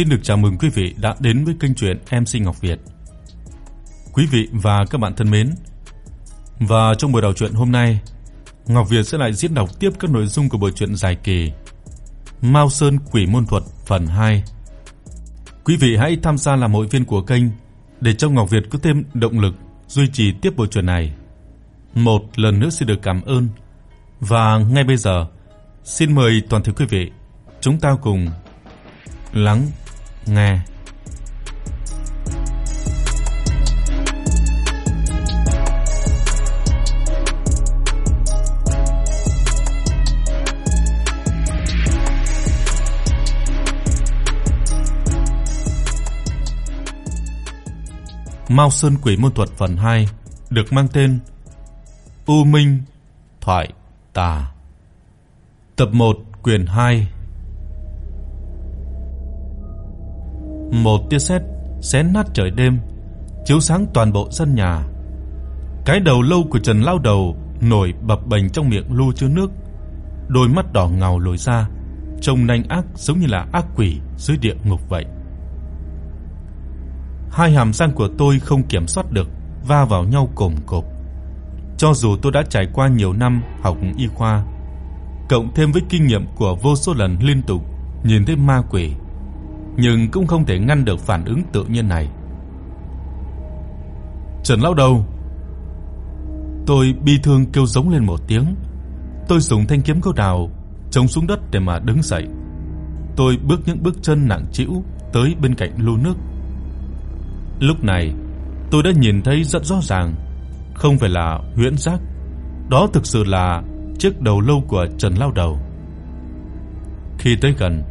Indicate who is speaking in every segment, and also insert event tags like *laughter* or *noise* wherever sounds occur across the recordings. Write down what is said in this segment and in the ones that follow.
Speaker 1: Xin được chào mừng quý vị đã đến với kênh truyện MC Ngọc Việt. Quý vị và các bạn thân mến, và trong buổi đọc truyện hôm nay, Ngọc Việt sẽ lại diễn đọc tiếp các nội dung của bộ truyện dài kỳ Mao Sơn Quỷ môn thuật phần 2. Quý vị hãy tham gia làm hội viên của kênh để cho Ngọc Việt có thêm động lực duy trì tiếp bộ truyện này. Một lần nữa xin được cảm ơn. Và ngay bây giờ, xin mời toàn thể quý vị chúng ta cùng lắng nghe. Mao Sơn Quỷ môn thuật phần 2 được mang tên U Minh Thoại Tà. Tập 1 quyển 2 Một tia sét xé nát trời đêm, chiếu sáng toàn bộ sân nhà. Cái đầu lâu của Trần lao đầu nổi bập bềnh trong miệng lu chứa nước, đôi mắt đỏ ngầu lồi ra, trông nanh ác giống như là ác quỷ dưới địa ngục vậy. Hai hàm răng của tôi không kiểm soát được va vào nhau cồm cộp. Cho dù tôi đã trải qua nhiều năm học y khoa, cộng thêm với kinh nghiệm của vô số lần liên tục nhìn thấy ma quỷ, nhưng cũng không thể ngăn được phản ứng tự nhiên này. Trần lão đầu. Tôi bi thương kêu giống lên một tiếng. Tôi dùng thanh kiếm gỗ đào chống xuống đất để mà đứng dậy. Tôi bước những bước chân nặng trĩu tới bên cạnh lu nước. Lúc này, tôi đã nhìn thấy rất rõ ràng, không phải là huyễn giác, đó thực sự là chiếc đầu lâu của Trần lão đầu. Khi tới gần,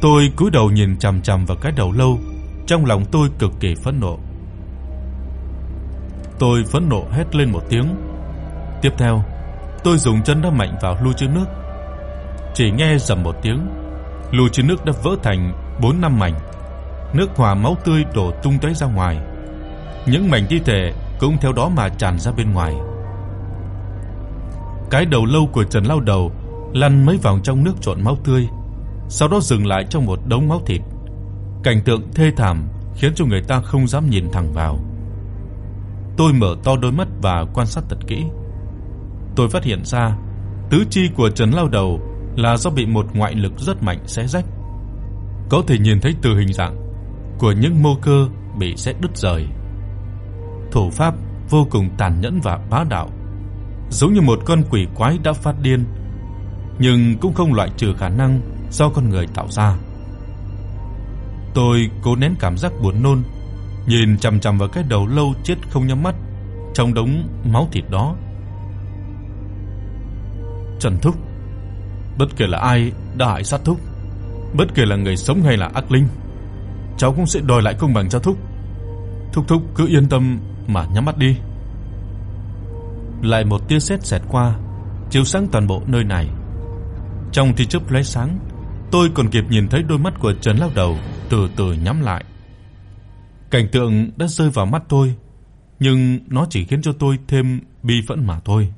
Speaker 1: Tôi cúi đầu nhìn chằm chằm vào cái đầu lâu, trong lòng tôi cực kỳ phẫn nộ. Tôi phẫn nộ hét lên một tiếng. Tiếp theo, tôi dùng chân đá mạnh vào lu chứa nước. Chỉ nghe rầm một tiếng, lu chứa nước đã vỡ thành 4 năm mảnh. Nước hòa máu tươi đổ tung tóe ra ngoài. Những mảnh thi thể cũng theo đó mà tràn ra bên ngoài. Cái đầu lâu của Trần Lao Đầu lăn mấy vòng trong nước trộn máu tươi sau đó dừng lại trong một đống máu thịt. Cảnh tượng thê thảm khiến cho người ta không dám nhìn thẳng vào. Tôi mở to đôi mắt và quan sát thật kỹ. Tôi phát hiện ra tứ chi của Trần Lao Đầu là do bị một ngoại lực rất mạnh xé rách. Có thể nhìn thấy từ hình dạng của những mô cơ bị xé đứt rời. Thủ pháp vô cùng tàn nhẫn và bá đạo, giống như một con quỷ quái đã phát điên, nhưng cũng không loại trừ khả năng do con người tạo ra. Tôi cố nén cảm giác buồn nôn, nhìn chằm chằm vào cái đầu lâu chết không nhắm mắt trong đống máu thịt đó. Trần Thúc, bất kể là ai đã hại sát Thúc, bất kể là người sống hay là ác linh, cháu cũng sẽ đòi lại công bằng cho Thúc. Thúc Thúc cứ yên tâm mà nhắm mắt đi. Lại một tia sét xẹt qua, chiếu sáng toàn bộ nơi này. Trong tia chớp lóe sáng, Tôi còn kịp nhìn thấy đôi mắt của Trần lao Đầu từ từ nhắm lại. Cảnh tượng đã rơi vào mắt tôi, nhưng nó chỉ khiến cho tôi thêm bi phẫn mà thôi.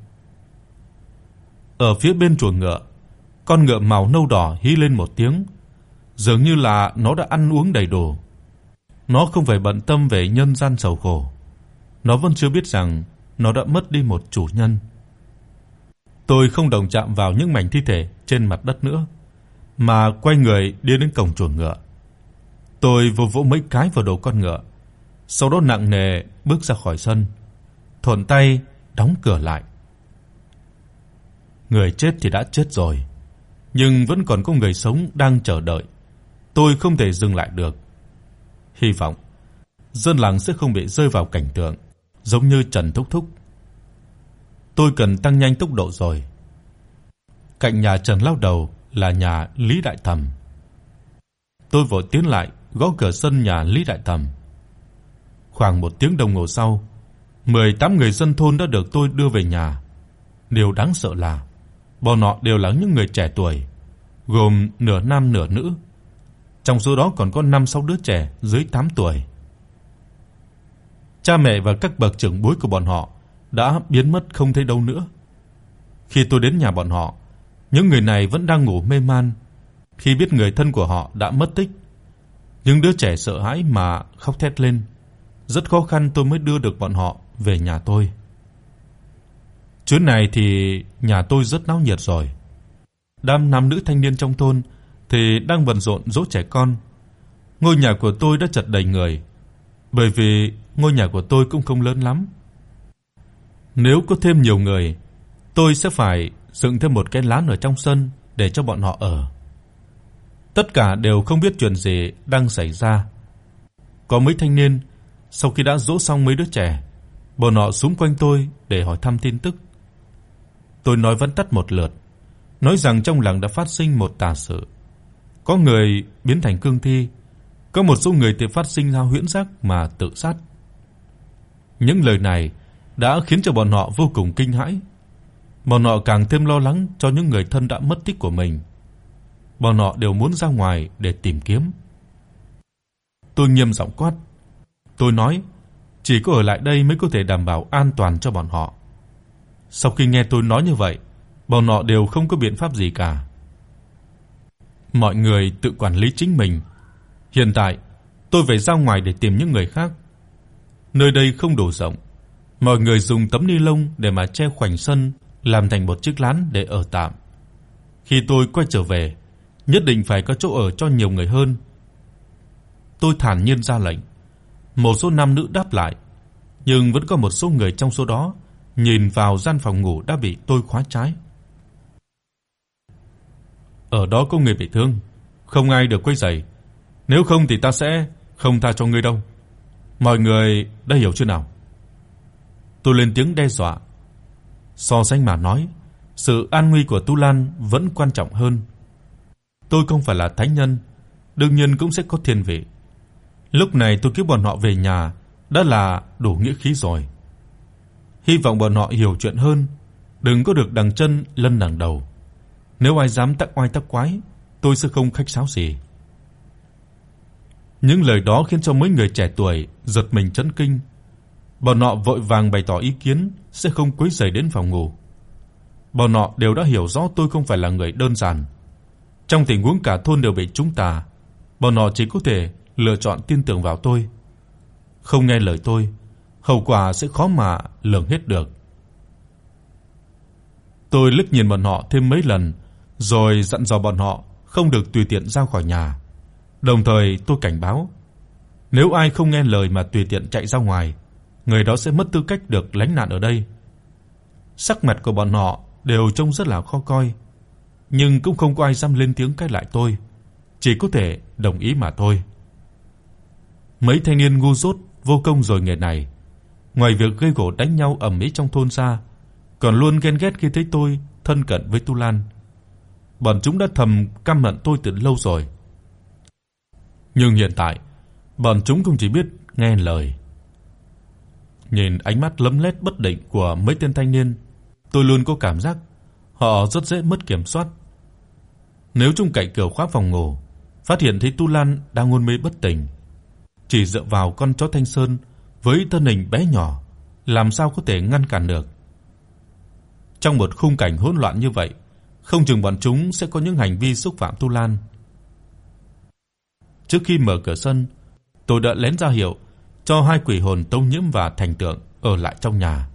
Speaker 1: Ở phía bên chuồng ngựa, con ngựa màu nâu đỏ hí lên một tiếng, dường như là nó đã ăn uống đầy đủ. Nó không phải bận tâm về nhân gian sầu khổ. Nó vẫn chưa biết rằng nó đã mất đi một chủ nhân. Tôi không đồng chạm vào những mảnh thi thể trên mặt đất nữa mà quay người đi đến cổng chuồng ngựa. Tôi vỗ vỗ mấy cái vào đầu con ngựa, sau đó nặng nề bước ra khỏi sân, thuận tay đóng cửa lại. Người chết thì đã chết rồi, nhưng vẫn còn có người sống đang chờ đợi. Tôi không thể dừng lại được. Hy vọng dân làng sẽ không bị rơi vào cảnh tượng giống như Trần Thúc Thúc. Tôi cần tăng nhanh tốc độ rồi. Cạnh nhà Trần lão đầu là nhà Lý Đại Thẩm. Tôi vội tiến lại, gõ cửa sân nhà Lý Đại Thẩm. Khoảng một tiếng đồng hồ sau, 18 người dân thôn đã được tôi đưa về nhà. Điều đáng sợ là bọn họ đều là những người trẻ tuổi, gồm nửa nam nửa nữ. Trong số đó còn có 5-6 đứa trẻ dưới 8 tuổi. Cha mẹ và các bậc trưởng bối của bọn họ đã biến mất không thấy đâu nữa. Khi tôi đến nhà bọn họ, những người này vẫn đang ngủ mê man khi biết người thân của họ đã mất tích. Những đứa trẻ sợ hãi mà khóc thét lên. Rất khó khăn tôi mới đưa được bọn họ về nhà tôi. Chuyến này thì nhà tôi rất náo nhiệt rồi. Đám nam nữ thanh niên trong thôn thì đang bận rộn dỗ trẻ con. Ngôi nhà của tôi đã chật đầy người, bởi vì ngôi nhà của tôi cũng không lớn lắm. Nếu có thêm nhiều người, tôi sẽ phải dựng thêm một cái lán ở trong sân để cho bọn họ ở. Tất cả đều không biết chuyện gì đang xảy ra. Có mấy thanh niên sau khi đã dỗ xong mấy đứa trẻ, bọn họ xúm quanh tôi để hỏi thăm tin tức. Tôi nói vẫn tắt một lượt, nói rằng trong làng đã phát sinh một tà sự. Có người biến thành cương thi, có một số người thì phát sinh ra huyễn giác mà tự sát. Những lời này đã khiến cho bọn họ vô cùng kinh hãi. Bọn họ càng thêm lo lắng cho những người thân đã mất tích của mình. Bọn họ đều muốn ra ngoài để tìm kiếm. Tôi nghiêm giọng quát. Tôi nói, chỉ có ở lại đây mới có thể đảm bảo an toàn cho bọn họ. Sau khi nghe tôi nói như vậy, bọn họ đều không có biện pháp gì cả. Mọi người tự quản lý chính mình. Hiện tại, tôi phải ra ngoài để tìm những người khác. Nơi đây không đủ rộng. Mọi người dùng tấm ni lông để mà che khoảnh sân, làm thành một chiếc lán để ở tạm. Khi tôi quay trở về, nhất định phải có chỗ ở cho nhiều người hơn. Tôi thản nhiên ra lệnh. Một số nam nữ đáp lại, nhưng vẫn có một số người trong số đó nhìn vào gian phòng ngủ đã bị tôi khóa trái. Ở đó có người bị thương, không ai được quấy rầy, nếu không thì ta sẽ không tha cho ngươi đâu. Mọi người đã hiểu chưa nào? Tôi lên tiếng đe dọa. So sánh mà nói, sự an nguy của Tu Lan vẫn quan trọng hơn. Tôi không phải là thánh nhân, đương nhiên cũng sẽ có thiên vị. Lúc này tôi cứu bọn họ về nhà đã là đủ nghĩa khí rồi. Hy vọng bọn họ hiểu chuyện hơn, đừng có được đằng chân lân đằng đầu. Nếu ai dám tắc oai tắc quái, tôi sẽ không khách sáo gì. Những lời đó khiến cho mấy người trẻ tuổi giật mình chấn kinh. Bọn họ vội vàng bày tỏ ý kiến sẽ không quấy rầy đến phòng ngủ. Bọn họ đều đã hiểu rõ tôi không phải là người đơn giản. Trong tình huống cả thôn đều bị chúng ta, bọn họ chỉ có thể lựa chọn tin tưởng vào tôi. Không nghe lời tôi, hậu quả sẽ khó mà lường hết được. Tôi liếc nhìn bọn họ thêm mấy lần, rồi dặn dò bọn họ không được tùy tiện ra khỏi nhà. Đồng thời tôi cảnh báo, nếu ai không nghe lời mà tùy tiện chạy ra ngoài, người đó sẽ mất tư cách được lánh nạn ở đây. Sắc mặt của bọn họ đều trông rất là khó coi, nhưng cũng không có ai dám lên tiếng cãi lại tôi, chỉ có thể đồng ý mà thôi. Mấy thanh niên ngu dốt vô công rồi nghề này, ngoài việc gây gổ đánh nhau ầm ĩ trong thôn ra, còn luôn ghen ghét khi thấy tôi thân cận với Tu Lan. Bọn chúng đã thầm căm hận tôi từ lâu rồi. Nhưng hiện tại, bọn chúng không chỉ biết nghe lời. Nhìn ánh mắt lấm lét bất định của mấy tên thanh niên, tôi luôn có cảm giác họ rất dễ mất kiểm soát. Nếu chung cạnh cửa khóa phòng ngủ, phát hiện thấy Tu Lan đang hôn mê bất tỉnh, chỉ dựa vào con chó Thanh Sơn với thân hình bé nhỏ, làm sao có thể ngăn cản được. Trong một khung cảnh hỗn loạn như vậy, không chừng bọn chúng sẽ có những hành vi xúc phạm Tu Lan. Trước khi mở cửa sân, tôi đã lén ra hiệu cho hai quỷ hồn Tông Nhiễm và Thành Tượng ở lại trong nhà.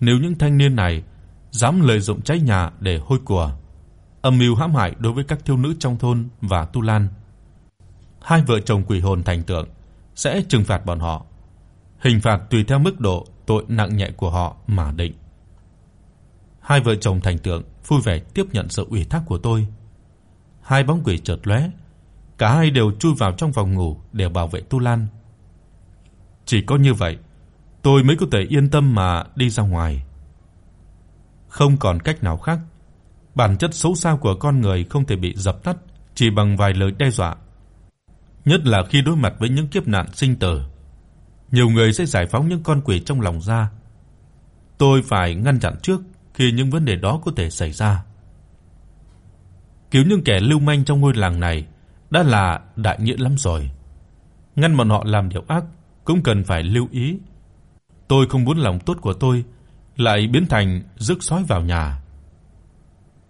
Speaker 1: Nếu những thanh niên này dám lợi dụng cháy nhà để hôi của, âm mưu hãm hại đối với các thiếu nữ trong thôn và Tu Lan, hai vợ chồng quỷ hồn Thành Tượng sẽ trừng phạt bọn họ. Hình phạt tùy theo mức độ tội nặng nhẹ của họ mà định. Hai vợ chồng Thành Tượng vui vẻ tiếp nhận sự ủy thác của tôi. Hai bóng quỷ chợt lóe, cả hai đều chui vào trong phòng ngủ để bảo vệ Tu Lan. Chỉ có như vậy, tôi mới có thể yên tâm mà đi ra ngoài. Không còn cách nào khác, bản chất xấu xa của con người không thể bị dập tắt chỉ bằng vài lời đe dọa. Nhất là khi đối mặt với những kiếp nạn sinh tử, nhiều người sẽ giải phóng những con quỷ trong lòng ra. Tôi phải ngăn chặn trước khi những vấn đề đó có thể xảy ra. Cứu những kẻ lưu manh trong ngôi làng này đã là đại nghĩa lắm rồi. Ngăn bọn họ làm điều ác cũng cần phải lưu ý. Tôi không muốn lòng tốt của tôi lại biến thành rước sói vào nhà.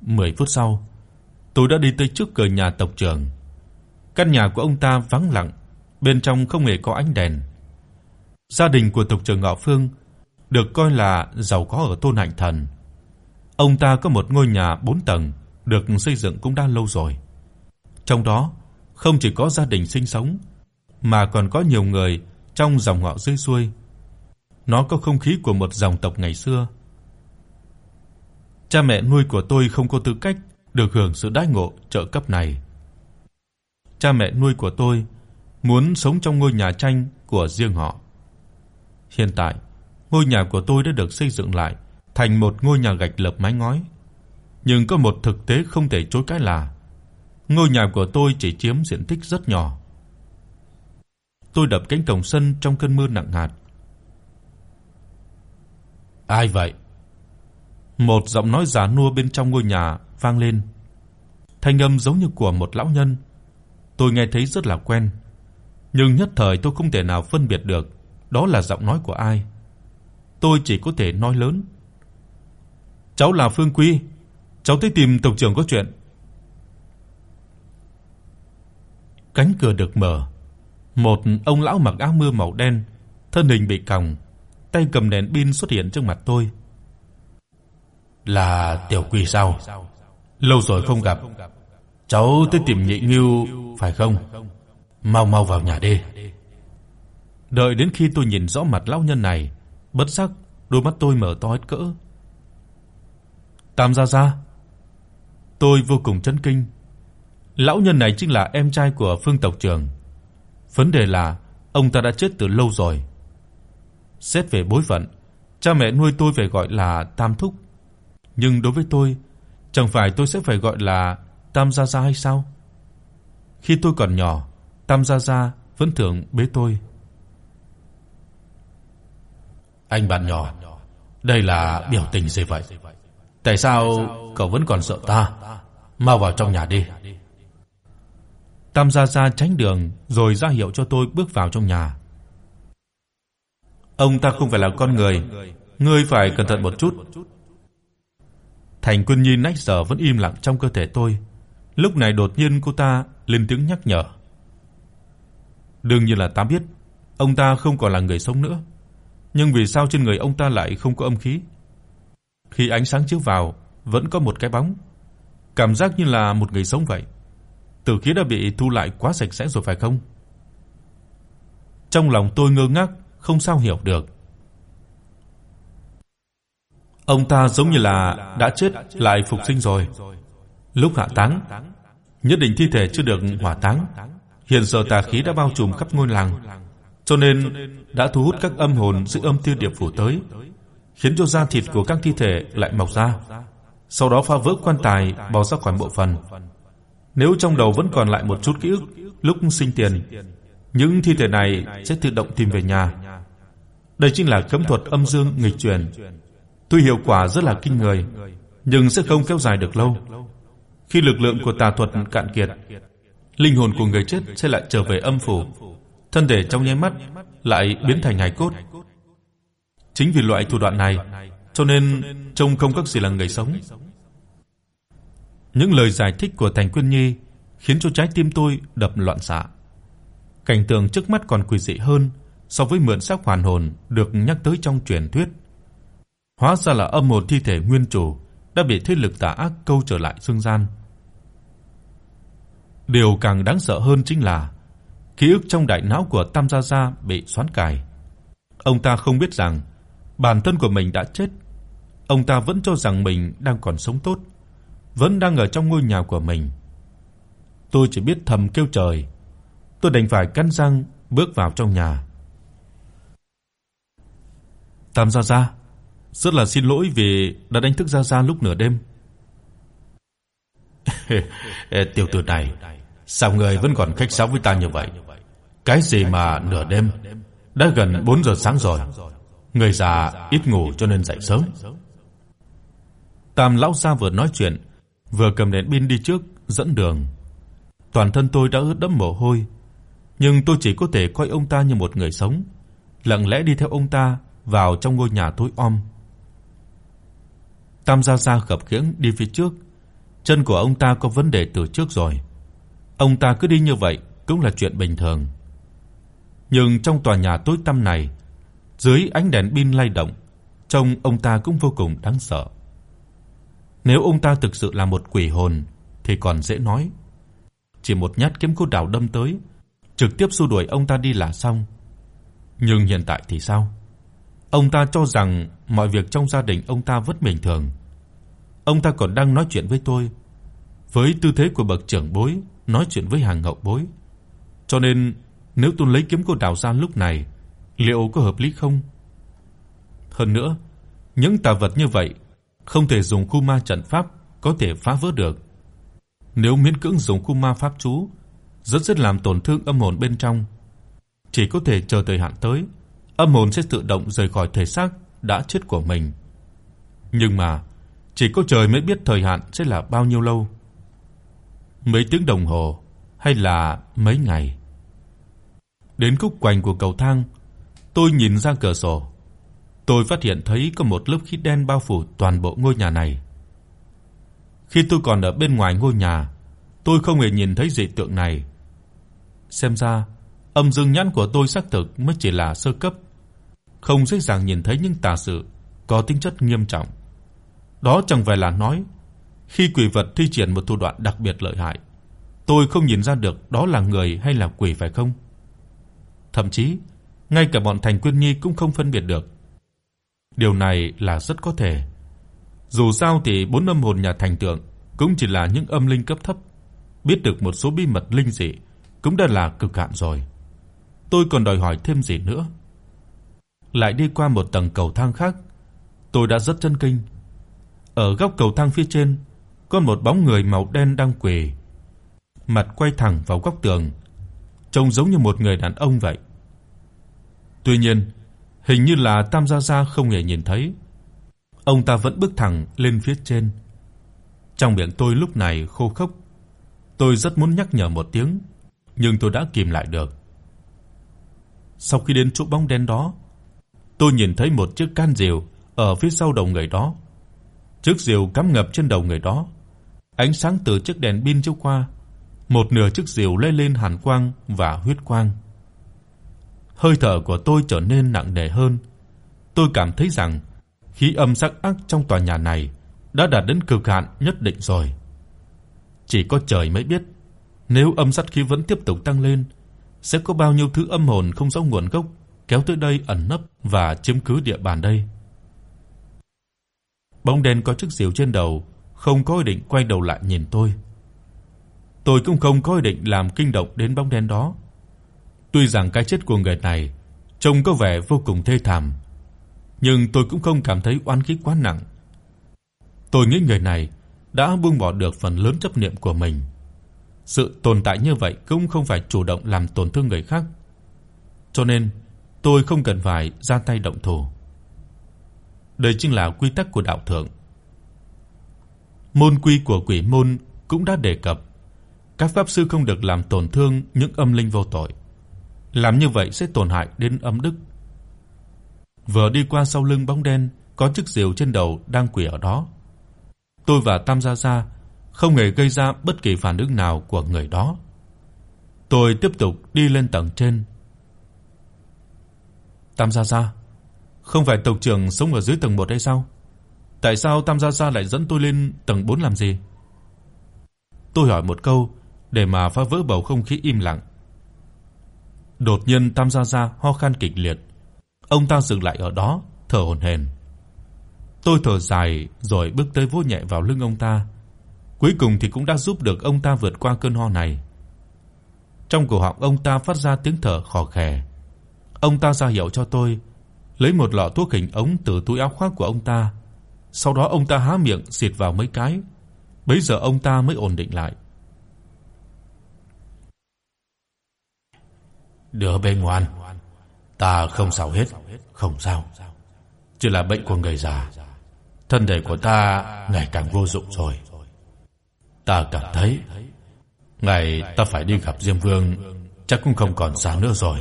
Speaker 1: 10 phút sau, tôi đã đi tới trước cửa nhà tộc trưởng. Căn nhà của ông ta vắng lặng, bên trong không hề có ánh đèn. Gia đình của tộc trưởng Ngọ Phương được coi là giàu có ở thôn Hạnh Thần. Ông ta có một ngôi nhà 4 tầng được xây dựng cũng đã lâu rồi. Trong đó không chỉ có gia đình sinh sống mà còn có nhiều người trong dòng họ dưới xuôi. Nó có không khí của một dòng tộc ngày xưa. Cha mẹ nuôi của tôi không có tư cách được hưởng sự đãi ngộ trợ cấp này. Cha mẹ nuôi của tôi muốn sống trong ngôi nhà tranh của riêng họ. Hiện tại, ngôi nhà của tôi đã được xây dựng lại thành một ngôi nhà gạch lợp mái ngói. Nhưng có một thực tế không thể chối cãi là ngôi nhà của tôi chỉ chiếm diện tích rất nhỏ. Tôi đập cánh cổng sân trong cơn mưa nặng hạt.
Speaker 2: Ai vậy?
Speaker 1: Một giọng nói già nua bên trong ngôi nhà vang lên. Thanh âm giống như của một lão nhân. Tôi nghe thấy rất là quen, nhưng nhất thời tôi không thể nào phân biệt được đó là giọng nói của ai. Tôi chỉ có thể nói lớn. "Cháu là Phương Quy, cháu tới tìm tổng trưởng có chuyện." Cánh cửa được mở, một ông lão mặc áo mưa màu đen, thân hình bị còng, tay cầm đèn pin xuất hiện trước mặt tôi.
Speaker 2: "Là Tiểu Quỳ sao?
Speaker 1: Lâu rồi không gặp.
Speaker 2: Cháu tới tìm Nhị Ngưu phải không? Mau mau vào nhà đi."
Speaker 1: Đợi đến khi tôi nhìn rõ mặt lão nhân này, bất giác đôi mắt tôi mở to hết cỡ. Tam gia gia. Tôi vô cùng chấn kinh. Lão nhân này chính là em trai của Phương tộc trưởng. Vấn đề là ông ta đã chết từ lâu rồi. Xét về bối phận, cha mẹ nuôi tôi phải gọi là Tam thúc. Nhưng đối với tôi, chẳng phải tôi sẽ phải gọi là Tam gia gia hay sao? Khi tôi còn nhỏ, Tam gia gia vẫn thường bế tôi.
Speaker 2: Anh bạn nhỏ, đây là biểu tình gì vậy? Tại sao cậu vẫn còn sợ ta? Mau vào trong nhà đi.
Speaker 1: Tam gia gia tránh đường rồi ra hiệu cho tôi bước vào trong nhà. Ông ta không phải là con người, ngươi phải cẩn thận một chút. Thành Quân Nhi nãy giờ vẫn im lặng trong cơ thể tôi. Lúc này đột nhiên cô ta lên tiếng nhắc nhở. Đương nhiên là ta biết, ông ta không còn là người sống nữa nhưng vì sao trên người ông ta lại không có âm khí? Khi ánh sáng chiếu vào, vẫn có một cái bóng, cảm giác như là một người sống vậy. Tử khí đã bị thu lại quá sạch sẽ rồi phải không? Trong lòng tôi ngơ ngác, không sao hiểu được. Ông ta giống như là đã chết lại phục sinh rồi. Lúc hạ táng, nhất định thi thể chưa được hỏa táng, hiện giờ tà khí đã bao trùm khắp ngôi làng cho nên đã thu hút các âm hồn giữ âm tiêu điệp phủ tới, khiến cho da thịt của các thi thể lại mọc ra, sau đó phá vỡ quan tài bò ra khỏi bộ phận. Nếu trong đầu vẫn còn lại một chút ký ức lúc sinh tiền, những thi thể này sẽ tự động tìm về nhà. Đây chính là cấm thuật âm dương nghịch chuyển. Tuy hiệu quả rất là kinh người, nhưng sẽ không kéo dài được lâu. Khi lực lượng của tà thuật cạn kiệt, linh hồn của người chết sẽ lại trở về âm phủ thân thể trong nháy mắt lại biến thành hài cốt. Chính vì loại thủ đoạn này, cho nên trông không khác gì là người sống. Những lời giải thích của Thành Quyên Nhi khiến cho trái tim tôi đập loạn xạ. Cảnh tượng trước mắt còn quỷ dị hơn so với mượn xác hoàn hồn được nhắc tới trong truyền thuyết. Hóa ra là âm hồn thi thể nguyên chủ đã bị thế lực tà ác câu trở lại dương gian. Điều càng đáng sợ hơn chính là ký ức trong đại não của Tam Gia Gia bị xoắn cài Ông ta không biết rằng bản thân của mình đã chết. Ông ta vẫn cho rằng mình đang còn sống tốt, vẫn đang ở trong ngôi nhà của mình. Tôi chỉ biết thầm kêu trời. Tôi đành phải cắn răng bước vào trong nhà. Tam Gia Gia, rất là xin lỗi vì đã đánh thức Gia Gia lúc nửa đêm. *laughs*
Speaker 2: Tiểu tử này, sao người vẫn còn khách sáo với ta như vậy? Cái gì mà nửa đêm, đã gần 4 giờ sáng rồi. Người già ít ngủ cho nên dậy sớm.
Speaker 1: Tam lão gia vừa nói chuyện, vừa cầm đèn pin đi trước dẫn đường. Toàn thân tôi đã ướt đẫm mồ hôi, nhưng tôi chỉ có thể coi ông ta như một người sống, lặng lẽ đi theo ông ta vào trong ngôi nhà tối om. Tam gia gia khập khiễng đi phía trước, chân của ông ta có vấn đề từ trước rồi.
Speaker 2: ông ta cứ đi như vậy cũng là chuyện bình thường. Nhưng trong tòa nhà tối tăm này, dưới ánh đèn pin lay động, trông ông ta cũng vô cùng đáng sợ. Nếu ông ta thực sự là một quỷ hồn thì còn dễ nói. Chỉ một nhát kiếm cốt đào đâm tới, trực tiếp xua đuổi ông ta đi là xong. Nhưng hiện tại thì sao? Ông ta cho rằng mọi việc trong gia đình ông ta vẫn bình thường. Ông ta còn đang nói chuyện với tôi, với tư thế của bậc trưởng bối nói chuyện với hàng hậu bối. Cho nên nếu tôi lấy kiếm cô đào ra lúc này, liệu có hợp lý không? Hơn nữa, những tà vật như vậy không thể dùng khu ma trận pháp có thể phá vỡ được. Nếu miễn cưỡng dùng khu ma pháp chú, rất rất làm tổn thương âm hồn bên trong. Chỉ có thể chờ thời hạn tới, âm hồn sẽ tự động rời khỏi thể xác đã chết của mình. Nhưng mà chỉ có trời mới biết thời hạn sẽ là bao nhiêu lâu. Mấy tiếng đồng hồ hay là mấy ngày. Đến khúc quanh của cầu thang, tôi nhìn ra cửa sổ. Tôi phát hiện thấy có một lớp khí đen bao phủ toàn bộ ngôi nhà này. Khi tôi còn ở bên ngoài ngôi nhà, tôi không hề nhìn thấy dị tượng này. Xem ra, âm dương nhãn của tôi xác thực mới chỉ là sơ cấp, không dễ dàng nhìn thấy những tà sự có tính chất nghiêm trọng. Đó chẳng phải là nói khi quỷ vật thi triển một thủ đoạn đặc biệt lợi hại, tôi không nhìn ra được đó là người hay là quỷ phải không? Thậm chí, ngay cả bọn Thành Quyên Nhi cũng không phân biệt được. Điều này là rất có thể. Dù sao thì bốn âm hồn nhà thành tượng cũng chỉ là những âm linh cấp thấp, biết được một số bí mật linh dị cũng đã là cực hạn rồi. Tôi còn đòi hỏi thêm gì nữa? Lại đi qua một tầng cầu thang khác, tôi đã rất chấn kinh. Ở góc cầu thang phía trên, có một bóng người màu đen đang quỳ, mặt quay thẳng vào góc tường, trông giống như một người đàn ông vậy. Tuy nhiên, hình như là Tam gia gia không hề nhìn thấy. Ông ta vẫn bước thẳng lên phía trên. Trong miệng tôi lúc này khô khốc. Tôi rất muốn nhắc nhở một tiếng, nhưng tôi đã kìm lại được. Sau khi đến chỗ bóng đen đó, tôi nhìn thấy một chiếc can rìu ở phía sau đầu người đó. Chiếc rìu cắm ngập trên đầu người đó. Ánh sáng từ chiếc đèn pin chiếu qua, một nửa chiếc rìu lóe lên hàn quang và huyết quang. Hơi thở của tôi trở nên nặng nề hơn. Tôi cảm thấy rằng khí âm sắc ác trong tòa nhà này đã đạt đến cực hạn nhất định rồi. Chỉ có trời mới biết, nếu âm sát khí vẫn tiếp tục tăng lên, sẽ có bao nhiêu thứ âm hồn không rõ nguồn gốc kéo tới đây ẩn nấp và chiếm cứ địa bàn đây. Bóng đen có chiếc diều trên đầu, không có ý định quay đầu lại nhìn tôi. Tôi cũng không có ý định làm kinh động đến bóng đen đó. Tuy rằng cái chết của người này trông có vẻ vô cùng thê thảm, nhưng tôi cũng không cảm thấy oán khí quá nặng. Tôi nghĩ người này đã buông bỏ được phần lớn chấp niệm của mình. Sự tồn tại như vậy cũng không phải chủ động làm tổn thương người khác. Cho nên, tôi không cần phải ra tay động thủ. Đây chính là quy tắc của đạo thượng. Môn quy của quỷ môn cũng đã đề cập, các pháp sư không được làm tổn thương những âm linh vô tội. Làm như vậy sẽ tổn hại đến âm đức. Vừa đi qua sau lưng bóng đen, có chiếc diều trên đầu đang quỳ ở đó. Tôi và Tam Gia Gia không hề gây ra bất kỳ phản ứng nào của người đó. Tôi tiếp tục đi lên tầng trên. Tam Gia Gia, không phải tộc trưởng sống ở dưới tầng 1 hay sao? Tại sao Tam Gia Gia lại dẫn tôi lên tầng 4 làm gì? Tôi hỏi một câu để mà phá vỡ bầu không khí im lặng. Đột nhiên Tam Gia Gia ho khan kịch liệt. Ông ta dừng lại ở đó, thở hổn hển. Tôi thở dài rồi bước tới vỗ nhẹ vào lưng ông ta. Cuối cùng thì cũng đã giúp được ông ta vượt qua cơn ho này. Trong cổ họng ông ta phát ra tiếng thở khò khè. Ông ta ra hiệu cho tôi lấy một lọ thuốc hình ống từ túi áo khoác của ông ta. Sau đó ông ta há miệng xịt vào mấy cái. Bấy giờ ông ta mới ổn định lại.
Speaker 1: Đứa bé ngoan, ta không sao hết, không sao. Chỉ là bệnh của người già. Thân thể của ta ngày càng vô dụng rồi. Ta cảm thấy ngày ta phải đi gặp Diêm Vương chắc cũng không còn xa nữa rồi.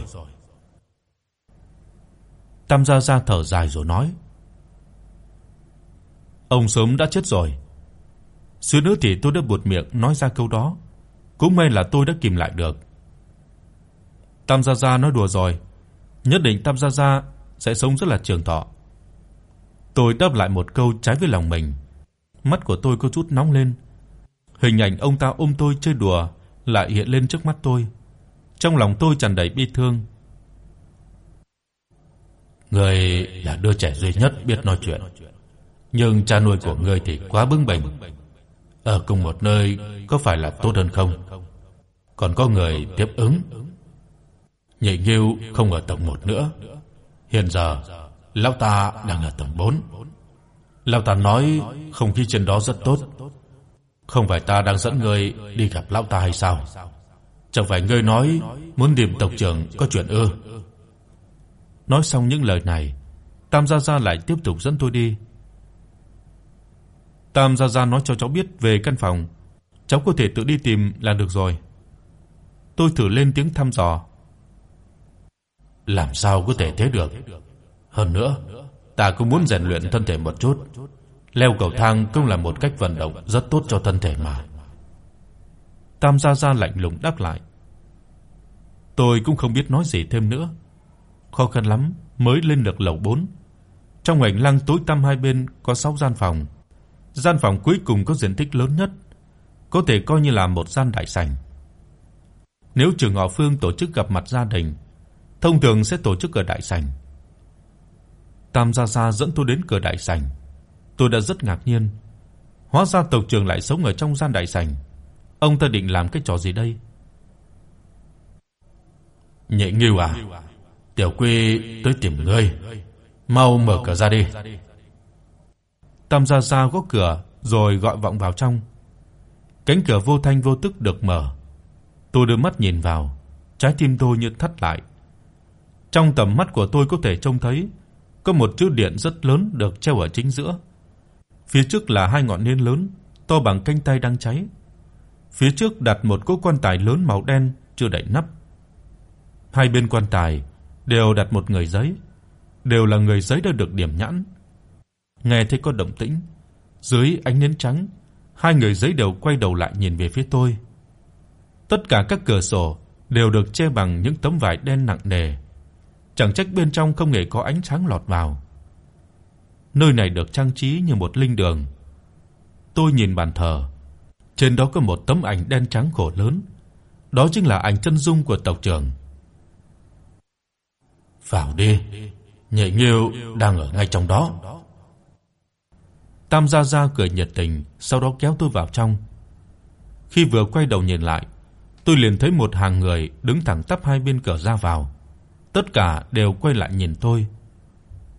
Speaker 2: Tam gia gia thở dài rồi nói: Ông sớm đã chết rồi. Xưa nữa thì tôi đã buột miệng nói ra câu đó, cũng may là tôi đã kìm lại được. Tam gia gia nói đùa rồi, nhất định Tam gia gia sẽ sống rất là trường thọ. Tôi đáp lại một câu trái với lòng mình. Mắt của tôi có chút nóng lên. Hình ảnh ông ta ôm tôi chơi đùa lại hiện lên trước mắt tôi. Trong lòng tôi tràn đầy bi thương. Người là đứa trẻ duy nhất biết nói chuyện, nhưng cha nuôi của ngươi thì quá bướng bỉnh. Ở cùng một nơi có phải là tốt hơn không? Còn có người tiếp ứng. Nhị Nghiêu không ở tầng 1 nữa. Hiện giờ lão ta đang ở tầng 4. Lão ta nói không khí trên đó rất tốt. Không phải ta đang dẫn người đi gặp lão ta hay sao? Chẳng phải ngươi nói muốn tìm tộc trưởng có chuyện ư? Nói xong những lời này, Tam gia gia lại tiếp tục dẫn tôi đi. Tam gia gia nói cho cháu biết về căn phòng, cháu có thể tự đi tìm là được rồi. Tôi thử lên tiếng thăm dò. Làm sao có thể thế được? Hơn nữa, ta cũng muốn rèn luyện thân thể một chút. Leo cầu thang cũng là một cách vận động rất tốt cho thân thể mà. Tam gia gia lạnh lùng đáp lại. Tôi cũng không biết nói gì thêm nữa. Khó khăn lắm mới lên được lầu 4. Trong hành lang tối tăm hai bên có 6 gian phòng. Gian phòng cuối cùng có diện tích lớn nhất, có thể coi như là một gian đại sảnh. Nếu trường họ Phương tổ chức gặp mặt gia đình, thông thường sẽ tổ chức ở đại sảnh. Tam gia gia dẫn tôi đến cửa đại sảnh. Tôi đã rất ngạc nhiên. Hóa ra tộc trưởng lại sống ở trong gian đại sảnh. Ông ta định làm cái trò gì đây? Nhị Ngưu à, Tiểu Quy tới tìm ngươi. Mau mở cửa ra đi. Tam gia gia gõ cửa rồi gọi vọng vào trong. Cánh cửa vô thanh vô tức được mở. Tôi đưa mắt nhìn vào, trái tim tôi như thắt lại. Trong tầm mắt của tôi có thể trông thấy có một chữ điện rất lớn được treo ở chính giữa. Phía trước là hai ngọn nến lớn to bằng cánh tay đang cháy. Phía trước đặt một cỗ quan tài lớn màu đen chưa đậy nắp. Hai bên quan tài đều đặt một người giấy, đều là người giấy đã được điểm nhãn. Nghe thấy có động tĩnh, dưới ánh nến trắng, hai người giấy đều quay đầu lại nhìn về phía tôi. Tất cả các cửa sổ đều được che bằng những tấm vải đen nặng nề, chẳng trách bên trong không hề có ánh sáng lọt vào. Nơi này được trang trí như một linh đường. Tôi nhìn bàn thờ, trên đó có một tấm ảnh đen trắng khổ lớn, đó chính là ảnh chân dung của tộc trưởng. "Vào đi." Nhị Nghiêu đang ở ngay trong đó. Tam gia gia cười nhiệt tình, sau đó kéo tôi vào trong. Khi vừa quay đầu nhìn lại, tôi liền thấy một hàng người đứng thẳng tắp hai bên cửa ra vào. Tất cả đều quay lại nhìn tôi.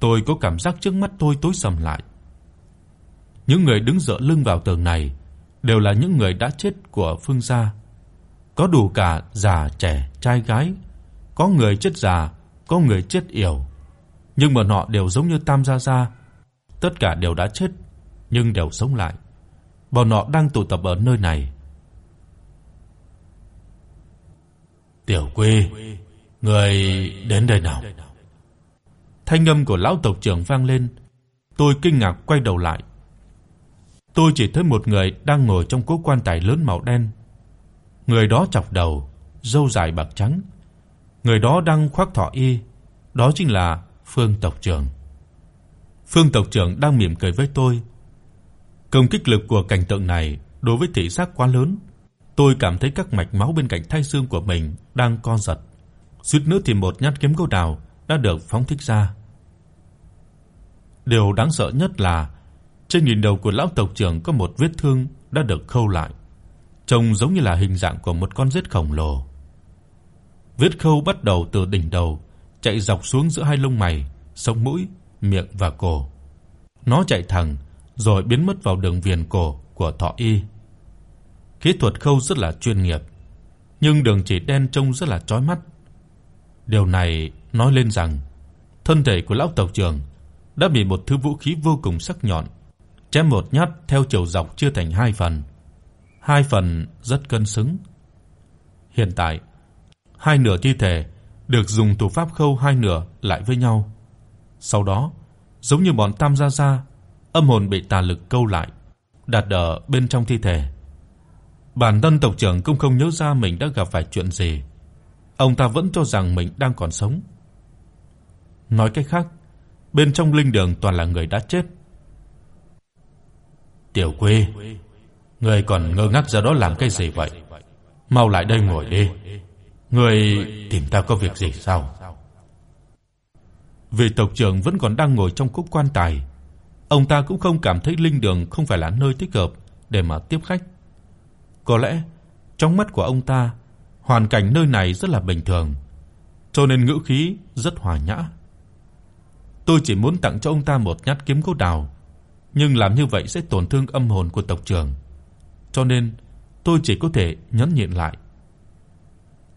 Speaker 2: Tôi có cảm giác trước mắt tôi tối sầm lại. Những người đứng dựa lưng vào tường này đều là những người đã chết của Phương gia. Có đủ cả già trẻ, trai gái, có người chết già, có người chết yểu. Nhưng mà họ đều giống như Tam gia gia, tất cả đều đã chết nhưng đều sống lại. Bọn họ đang tụ tập ở nơi này. Tiểu Quê, người đến đây nào? Thanh âm của lão tộc trưởng vang lên. Tôi kinh ngạc quay đầu lại. Tôi chỉ thấy một người đang ngồi trong cố quan tài lớn màu đen. Người đó chọc đầu, râu dài bạc trắng. Người đó đang khoác thọ y, đó chính là Phương tộc trưởng. Phương tộc trưởng đang mỉm cười với tôi. Công kích lực của cảnh tượng này đối với thị giác quá lớn, tôi cảm thấy các mạch máu bên cạnh thái dương của mình đang co giật. Suýt nữa thì một nhát kiếm gỗ đào đã được phóng thích ra. Điều đáng sợ nhất là trên đỉnh đầu của lão tộc trưởng có một vết thương đã được khâu lại, trông giống như là hình dạng của một con rết khổng lồ. Vết khâu bắt đầu từ đỉnh đầu, chạy dọc xuống giữa hai lông mày, sống mũi, miệng và cổ. Nó chạy thẳng rồi biến mất vào đường viền cổ của Thọ Y. Kỹ thuật khâu rất là chuyên nghiệp, nhưng đường chỉ đen trông rất là chói mắt. Điều này nói lên rằng thân thể của lão tộc trưởng đã bị một thứ vũ khí vô cùng sắc nhọn chém một nhát theo chiều dọc chia thành hai phần. Hai phần rất cân xứng. Hiện tại, hai nửa thi thể được dùng thủ pháp khâu hai nửa lại với nhau. Sau đó, giống như bọn Tam gia gia, âm hồn bị tà lực câu lại, đặt ở bên trong thi thể. Bản thân tộc trưởng cũng không nhớ ra mình đã gặp phải chuyện gì. Ông ta vẫn cho rằng mình đang còn sống. Nói cách khác, bên trong linh đường toàn là người đã chết.
Speaker 1: Tiểu Quê, ngươi còn ngơ ngác ra đó làm cái gì vậy? Mau lại đây ngồi đi. Ngươi tìm ta có việc gì sao?
Speaker 2: Vị tộc trưởng vẫn còn đang ngồi trong cốc quan tài. Ông ta cũng không cảm thấy linh đường không phải là nơi thích hợp để mà tiếp khách. Có lẽ trong mắt của ông ta, hoàn cảnh nơi này rất là bình thường, cho nên ngữ khí rất hòa nhã. Tôi chỉ muốn tặng cho ông ta một nhát kiếm gỗ đào, nhưng làm như vậy sẽ tổn thương âm hồn của tộc trưởng. Cho nên tôi chỉ có thể nhẫn nhịn lại.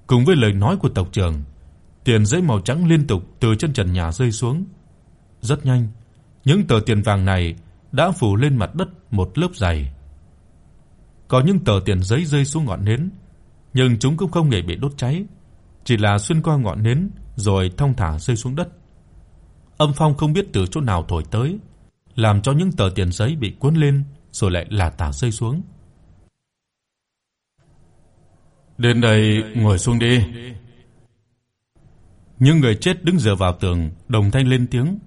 Speaker 2: Cùng với lời nói của tộc trưởng, tiền giấy màu trắng liên tục từ chân trần nhà rơi xuống. Rất nhanh, những tờ tiền vàng này đã phủ lên mặt đất một lớp dày. Có những tờ tiền giấy rơi xuống ngọn nến, nhưng chúng cũng không hề bị đốt cháy, chỉ là xuyên qua ngọn nến rồi thông thả rơi xuống đất. Âm phong không biết từ chỗ nào thổi tới, làm cho những tờ tiền giấy bị cuốn lên rồi lại lả tả rơi xuống.
Speaker 1: Đến đây ngồi xuống đi.
Speaker 2: Những người chết đứng dựa vào tường, đồng thanh lên tiếng,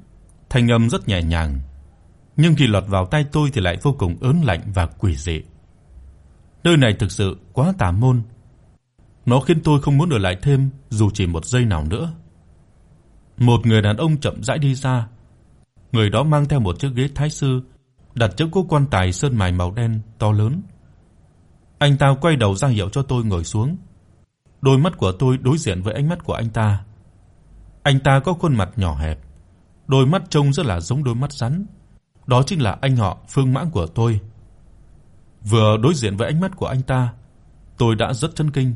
Speaker 2: thanh âm rất nhẹ nhàng, nhưng khi lọt vào tai tôi thì lại vô cùng ớn lạnh và quỷ dị. Nơi này thực sự quá tà môn. Nó khiến tôi không muốn ở lại thêm dù chỉ một giây nào nữa. Một người đàn ông chậm rãi đi ra. Người đó mang theo một chiếc ghế thái sư đặt trước cố quan tài sơn mài màu đen to lớn. Anh ta quay đầu ra hiệu cho tôi ngồi xuống. Đôi mắt của tôi đối diện với ánh mắt của anh ta. Anh ta có khuôn mặt nhỏ hẹp, đôi mắt trông rất là giống đôi mắt rắn. Đó chính là anh họ Phương Mãng của tôi. Vừa đối diện với ánh mắt của anh ta, tôi đã rất chấn kinh,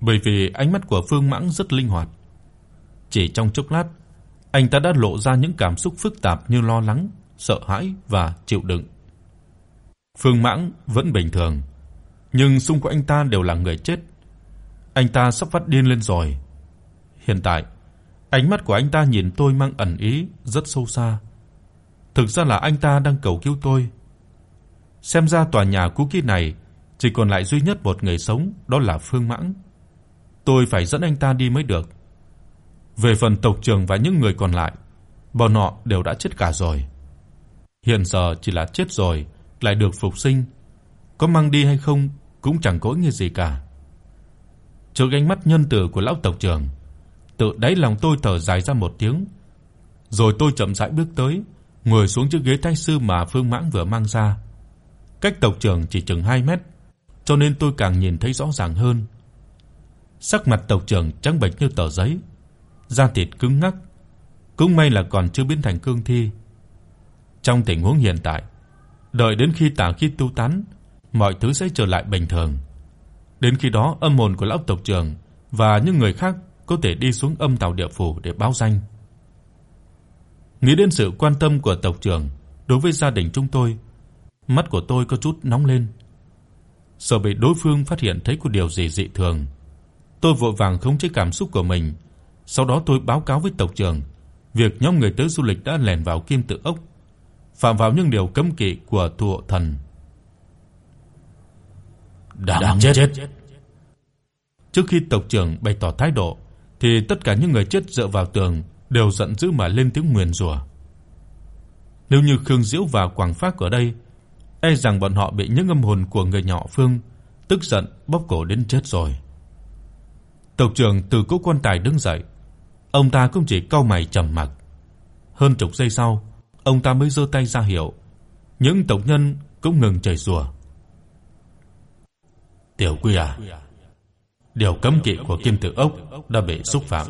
Speaker 2: bởi vì ánh mắt của Phương Mãng rất linh hoạt. Chỉ trong chốc lát, anh ta đã lộ ra những cảm xúc phức tạp như lo lắng, sợ hãi và chịu đựng. Phương Mãng vẫn bình thường, nhưng xung quanh anh ta đều là người chết. Anh ta sắp phát điên lên rồi. Hiện tại, ánh mắt của anh ta nhìn tôi mang ẩn ý rất sâu xa. Thực ra là anh ta đang cầu cứu tôi. Xem ra tòa nhà cũ kỹ này chỉ còn lại duy nhất một người sống, đó là Phương Mãng. Tôi phải dẫn anh ta đi mới được. Về phần tộc trưởng và những người còn lại, bọn họ đều đã chết cả rồi. Hiện giờ chỉ là chết rồi lại được phục sinh, có mang đi hay không cũng chẳng có nghĩa gì cả. Trước ánh mắt nhân từ của lão tộc trưởng, tự đáy lòng tôi thở dài ra một tiếng, rồi tôi chậm rãi bước tới, ngồi xuống chiếc ghế thái sư mà Phương Mãng vừa mang ra. Cách tộc trưởng chỉ chừng 2 mét, cho nên tôi càng nhìn thấy rõ ràng hơn. Sắc mặt tộc trưởng trắng bệch như tờ giấy, da thịt cứng ngắc, cũng may là còn chưa biến thành cương thi. Trong tình huống hiện tại, đợi đến khi tà khí tiêu tán, mọi thứ sẽ trở lại bình thường. Đến khi đó âm hồn của lão tộc trưởng và những người khác có thể đi xuống âm tào địa phủ để báo danh. Nghĩ đến sự quan tâm của tộc trưởng đối với gia đình chúng tôi, mắt của tôi có chút nóng lên. Sợ bị đối phương phát hiện thấy có điều gì dị thường, tôi vội vàng khống chế cảm xúc của mình, sau đó tôi báo cáo với tộc trưởng việc nhóm người tới du lịch đã lẻn vào Kim Tự ốc, phạm vào những điều cấm kỵ của thủ thần.
Speaker 1: Đáng chết. chết.
Speaker 2: Trước khi tộc trưởng bày tỏ thái độ thì tất cả những người chết dựa vào tường đều giận dữ mà lên tiếng nguyền rủa. Nếu như Khương Diễu và Quảng Phác ở đây, e rằng bọn họ bị những âm hồn của người nhỏ Phương tức giận bóp cổ đến chết rồi. Tộc trưởng từ cố quan tài đứng dậy, ông ta cũng chỉ cau mày trầm mặc. Hơn chục giây sau, ông ta mới giơ tay ra hiệu, những tộc nhân cũng ngừng chảy rủa.
Speaker 1: "Tiểu Quy à, điều cấm kỵ của Kim Tự ốc đã bị xúc phạm.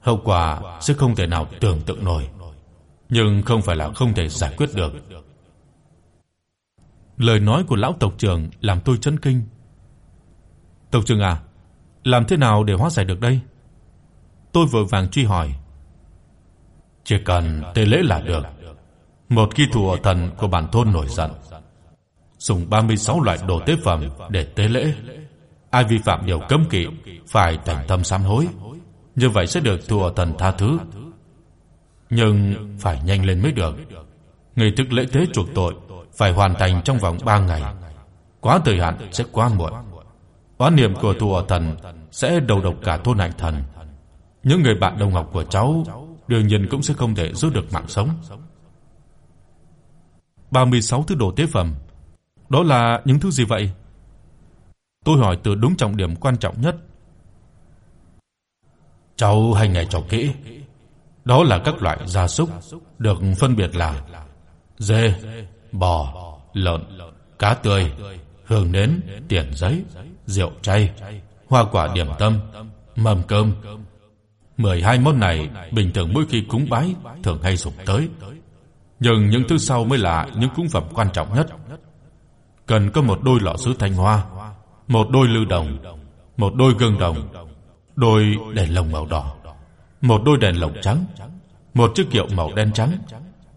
Speaker 1: Hậu quả sẽ không thể nào tưởng tượng nổi, nhưng không phải là không thể giải quyết được."
Speaker 2: Lời nói của lão tộc trưởng làm tôi chấn kinh. "Tộc trưởng à, làm thế nào để hóa giải được đây?" Tôi vội vàng truy hỏi.
Speaker 1: "Chỉ cần tế lễ là được." Một kỳ thủ thần của bản thôn nổi giận, dùng 36 loại đồ tế phẩm để tế lễ. Ai vi phạm điều cấm kỵ phải thành tâm sám hối, như vậy sẽ được thủ thần tha thứ. Nhưng phải nhanh lên mới được. Nghi thức lễ tế chuộc tội phải hoàn thành trong vòng 3 ngày.
Speaker 2: quá thời hạn sẽ quá muộn. Oán niệm của thù thần sẽ đầu độc cả thôn hành thần. Những người bạn đồng học của cháu đương nhiên cũng sẽ không thể giữ được mạng sống.
Speaker 1: 36 thứ đồ tế phẩm. Đó là những thứ gì vậy? Tôi hỏi từ đúng trọng điểm quan trọng nhất.
Speaker 2: Cháu hay nghề cho kỹ. Đó là các loại gia súc được phân biệt là dê, bò, lợn, cá tươi, hương nến, tiền giấy, rượu chay, hoa quả điểm tâm, mâm cơm. 12 món này bình thường mỗi khi cúng bái thường hay dùng tới. Nhưng những thứ sau mới là những cúng phẩm quan trọng nhất. Cần có một đôi lọ sứ thanh hoa, một đôi lư đồng, một đôi gương đồng, đôi đèn lồng màu đỏ, một đôi đèn lồng trắng, một chiếc kiệu màu đen trắng,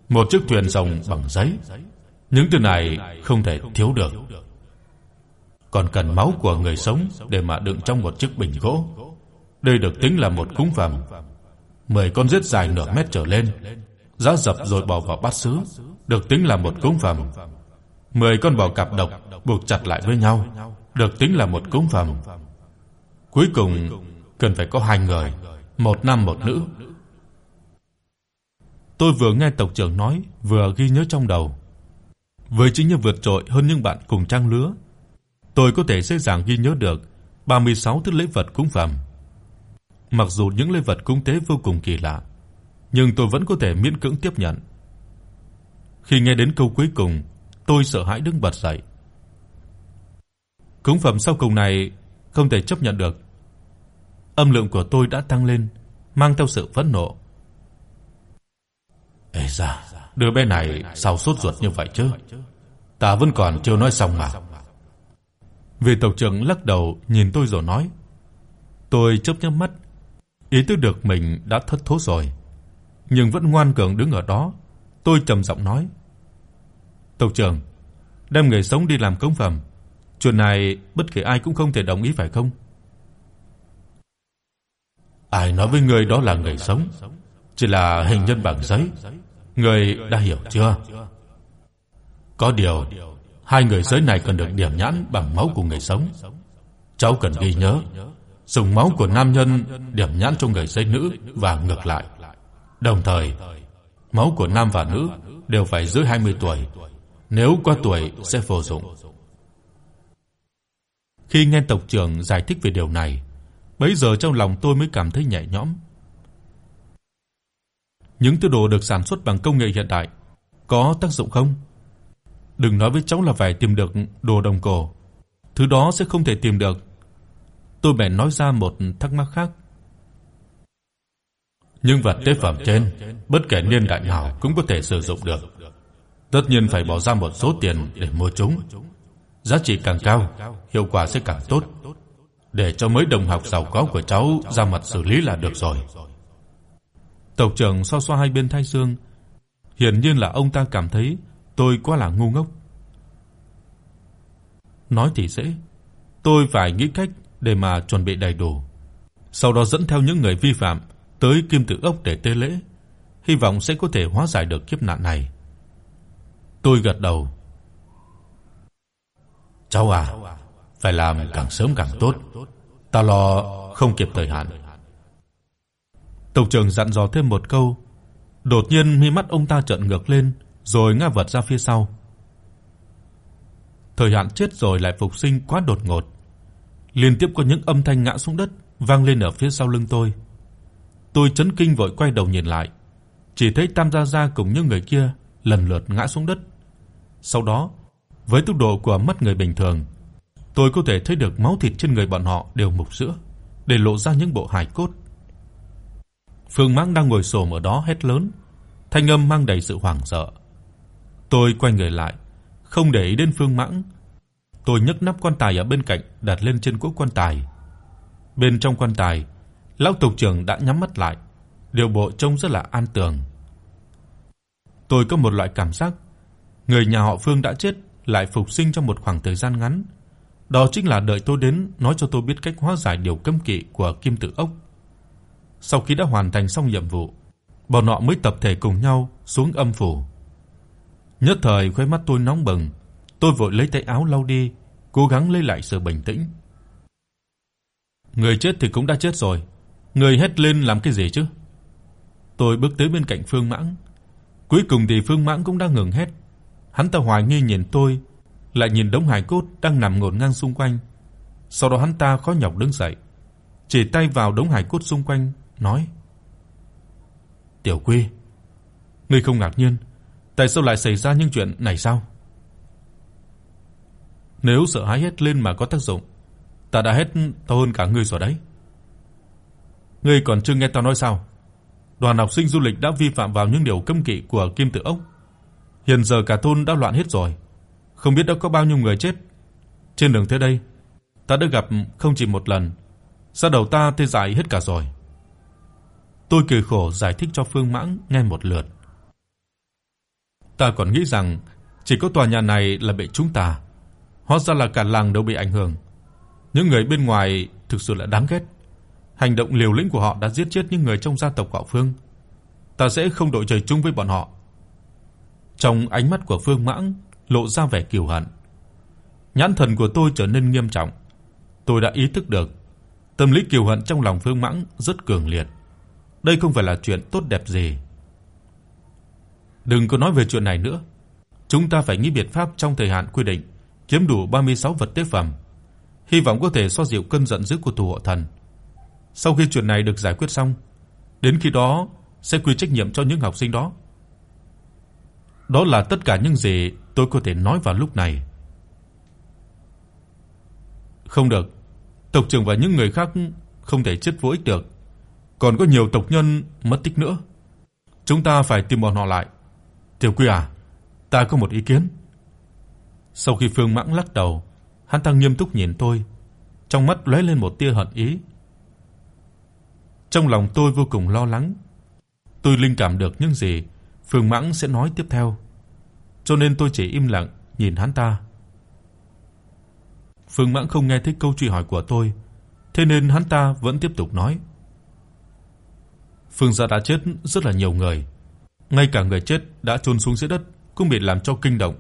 Speaker 2: một chiếc thuyền rồng bằng giấy. Những thứ này không thể thiếu được. Còn cần máu của người sống để mà đựng trong một chiếc bình gỗ. Đây được tính là một cúng phẩm. 10 con rết dài nửa mét trở lên, giá dập rồi bỏ vào bát sứ, được tính là một cúng phẩm. 10 con bò cạp độc buộc chặt lại với nhau, được tính là một cúng phẩm. Cuối cùng cần phải có hai người, một nam một nữ.
Speaker 1: Tôi vừa nghe tộc trưởng nói, vừa ghi nhớ trong đầu. Với chính nhân vượt trội hơn những bạn cùng trang lứa, tôi có thể dễ dàng ghi nhớ được 36 thứ lễ vật cúng phẩm. Mặc dù những lễ vật cúng tế vô cùng kỳ lạ, nhưng tôi vẫn có thể miễn cưỡng tiếp nhận. Khi nghe đến câu cuối cùng, tôi sợ hãi đứng bật dậy. Cúng phẩm sau cùng này không thể chấp nhận được. Âm lượng của tôi đã tăng lên, mang theo sự phẫn nộ.
Speaker 2: Ê da, đứa bé này sao sốt ruột như vậy chứ? Ta vẫn còn chưa nói xong mà.
Speaker 1: Vị tộc trưởng lắc đầu nhìn tôi rồi nói. Tôi chớp chớp mắt, ý thức được mình đã thất thố rồi, nhưng vẫn ngoan cường đứng ở đó. Tôi trầm giọng nói: "Tộc trưởng, đem người sống đi làm công phẩm, chuyện này bất kể ai cũng không thể đồng ý phải không?"
Speaker 2: Ai nói với ngươi đó là người sống? Chỉ là hình nhân bằng giấy. Ngươi đã hiểu chưa? Có điều, hai người giới này cần được điểm nhãn bằng máu của người sống. Cháu cần ghi nhớ, dùng máu của nam nhân điểm nhãn cho người giới nữ và ngược lại. Đồng thời, máu của nam và nữ đều phải dưới 20 tuổi, nếu quá tuổi sẽ vô dụng.
Speaker 1: Khi nghe tộc trưởng giải thích về điều này, bấy giờ trong lòng tôi mới cảm thấy nhẹ nhõm. Những thứ đồ được sản xuất bằng công nghệ hiện đại có tác dụng không? Đừng nói với cháu là phải tìm được đồ đồng cổ, thứ đó sẽ không thể tìm được. Tôi bèn nói ra một thắc mắc khác.
Speaker 2: Nhưng vật tế phẩm trên, bất kể niên đại nào cũng có thể sử dụng được. Tất nhiên phải bỏ ra một số tiền để mua chúng. Giá trị càng cao, hiệu quả sẽ càng tốt. Để cho mấy đồng học giàu có của cháu ra mặt xử lý là được rồi.
Speaker 1: Tộc trưởng xoa xoa hai bên thái dương, hiển nhiên là ông ta cảm thấy tôi quá là ngu ngốc. Nói thì dễ, tôi phải nghĩ cách để mà chuẩn bị đầy đủ, sau đó dẫn theo những người vi phạm tới Kim Tự ốc để tế lễ, hy vọng sẽ có thể hóa giải được kiếp nạn này. Tôi gật đầu.
Speaker 2: Cháu à, phải làm càng sớm càng tốt. Ta lo không kịp thời hạn.
Speaker 1: Tộc trưởng dặn dò thêm một câu, đột nhiên mi mắt ông ta trợn ngược lên, rồi ngã vật ra phía sau. Thời hạn chết rồi lại phục sinh quá đột ngột. Liên tiếp có những âm thanh ngã xuống đất vang lên ở phía sau lưng tôi. Tôi chấn kinh vội quay đầu nhìn lại, chỉ thấy Tam Gia Gia cùng những người kia lần lượt ngã xuống đất. Sau đó, với tốc độ của mắt người bình thường, tôi có thể thấy được máu thịt trên người bọn họ đều mục sữa, để lộ ra những bộ hài cốt. Phương Mãng đang ngồi xổm ở đó hét lớn, thanh âm mang đầy sự hoảng sợ. Tôi quay người lại, không để ý đến Phương Mãng. Tôi nhấc nắp quan tài ở bên cạnh đặt lên trên cỗ quan tài. Bên trong quan tài, lão tộc trưởng đã nhắm mắt lại, điều bộ trông rất là an tường. Tôi có một loại cảm giác người nhà họ Phương đã chết lại phục sinh trong một khoảng thời gian ngắn. Đó chính là đợi tôi đến nói cho tôi biết cách hóa giải điều cấm kỵ của Kim Tự ốc. Sau khi đã hoàn thành xong nhiệm vụ, bọn họ mới tập thể cùng nhau xuống âm phủ. Nhất thời khóe mắt tôi nóng bừng, tôi vội lấy tay áo lau đi,
Speaker 2: cố gắng lấy lại sự bình tĩnh. Người chết thì cũng đã chết rồi, người hét lên làm cái gì chứ? Tôi bước tới bên cạnh Phương Mãng. Cuối cùng thì Phương Mãng cũng đã ngừng hét. Hắn ta hoài nghi nhìn tôi, lại nhìn đống hài cốt đang nằm ngổn ngang xung quanh. Sau đó hắn ta khó nhọc đứng dậy, chỉ tay vào đống hài cốt xung quanh, nói: "Tiểu Quy, ngươi không ngạc nhiên tại sao lại xảy ra những chuyện này sao?" Nếu sợ hãi hết lên mà có tác dụng, ta đã hết to hơn cả ngươi rồi đấy. Ngươi còn chưa nghe tao nói sao? Đoàn học sinh du lịch đã vi phạm vào những điều cấm kỵ của Kim Tự Ốc. Hiện giờ cả thôn đã loạn hết rồi, không biết đã có bao nhiêu người chết. Trên đường tới đây, ta đã gặp không chỉ một lần, da đầu ta tê dại hết cả rồi. Tôi cười khổ giải thích cho Phương Mãng nghe một lượt. Ta còn nghĩ rằng chỉ có tòa nhà này là bị chúng ta, hóa ra là cả làng đều bị ảnh hưởng. Những người bên ngoài thực sự là đáng ghét. Hành động liều lĩnh của họ đã giết chết những người trong gia tộc họ Phương. Ta sẽ không đội trời chung với bọn họ. Trong ánh mắt của Phương Mãng lộ ra vẻ kiêu hận. Nhãn thần của tôi trở nên nghiêm trọng. Tôi đã ý thức được tâm lý kiêu hận trong lòng Phương Mãng rất cường liệt. Đây không phải là chuyện tốt đẹp gì. Đừng có nói về chuyện này nữa. Chúng ta phải nghĩ biện pháp trong thời hạn quy định, kiếm đủ 36 vật tế phẩm. Hy vọng có thể xoa dịu cơn giận dữ của tù hộ thần. Sau khi chuyện này được giải quyết xong, đến khi đó sẽ quy trách nhiệm cho những học sinh đó. Đó là tất cả những gì tôi có thể nói vào lúc này. Không được, tộc trưởng và những người khác không thể chết vô ích được. Còn có nhiều tộc nhân mất tích nữa. Chúng ta phải tìm bọn họ lại. Tiểu Quy à, ta có một ý kiến. Sau khi Phương Mãng lắc đầu, hắn ta nghiêm túc nhìn tôi, trong mắt lóe lên một tia hận ý. Trong lòng tôi vô cùng lo lắng. Tôi linh cảm được những gì Phương Mãng sẽ nói tiếp theo, cho nên tôi chỉ im lặng nhìn hắn ta. Phương Mãng không nghe thấy câu truy hỏi của tôi, thế nên hắn ta vẫn tiếp tục nói. Phương gia đã chết rất là nhiều người, ngay cả người chết đã chôn xuống dưới đất cũng bị làm cho kinh động.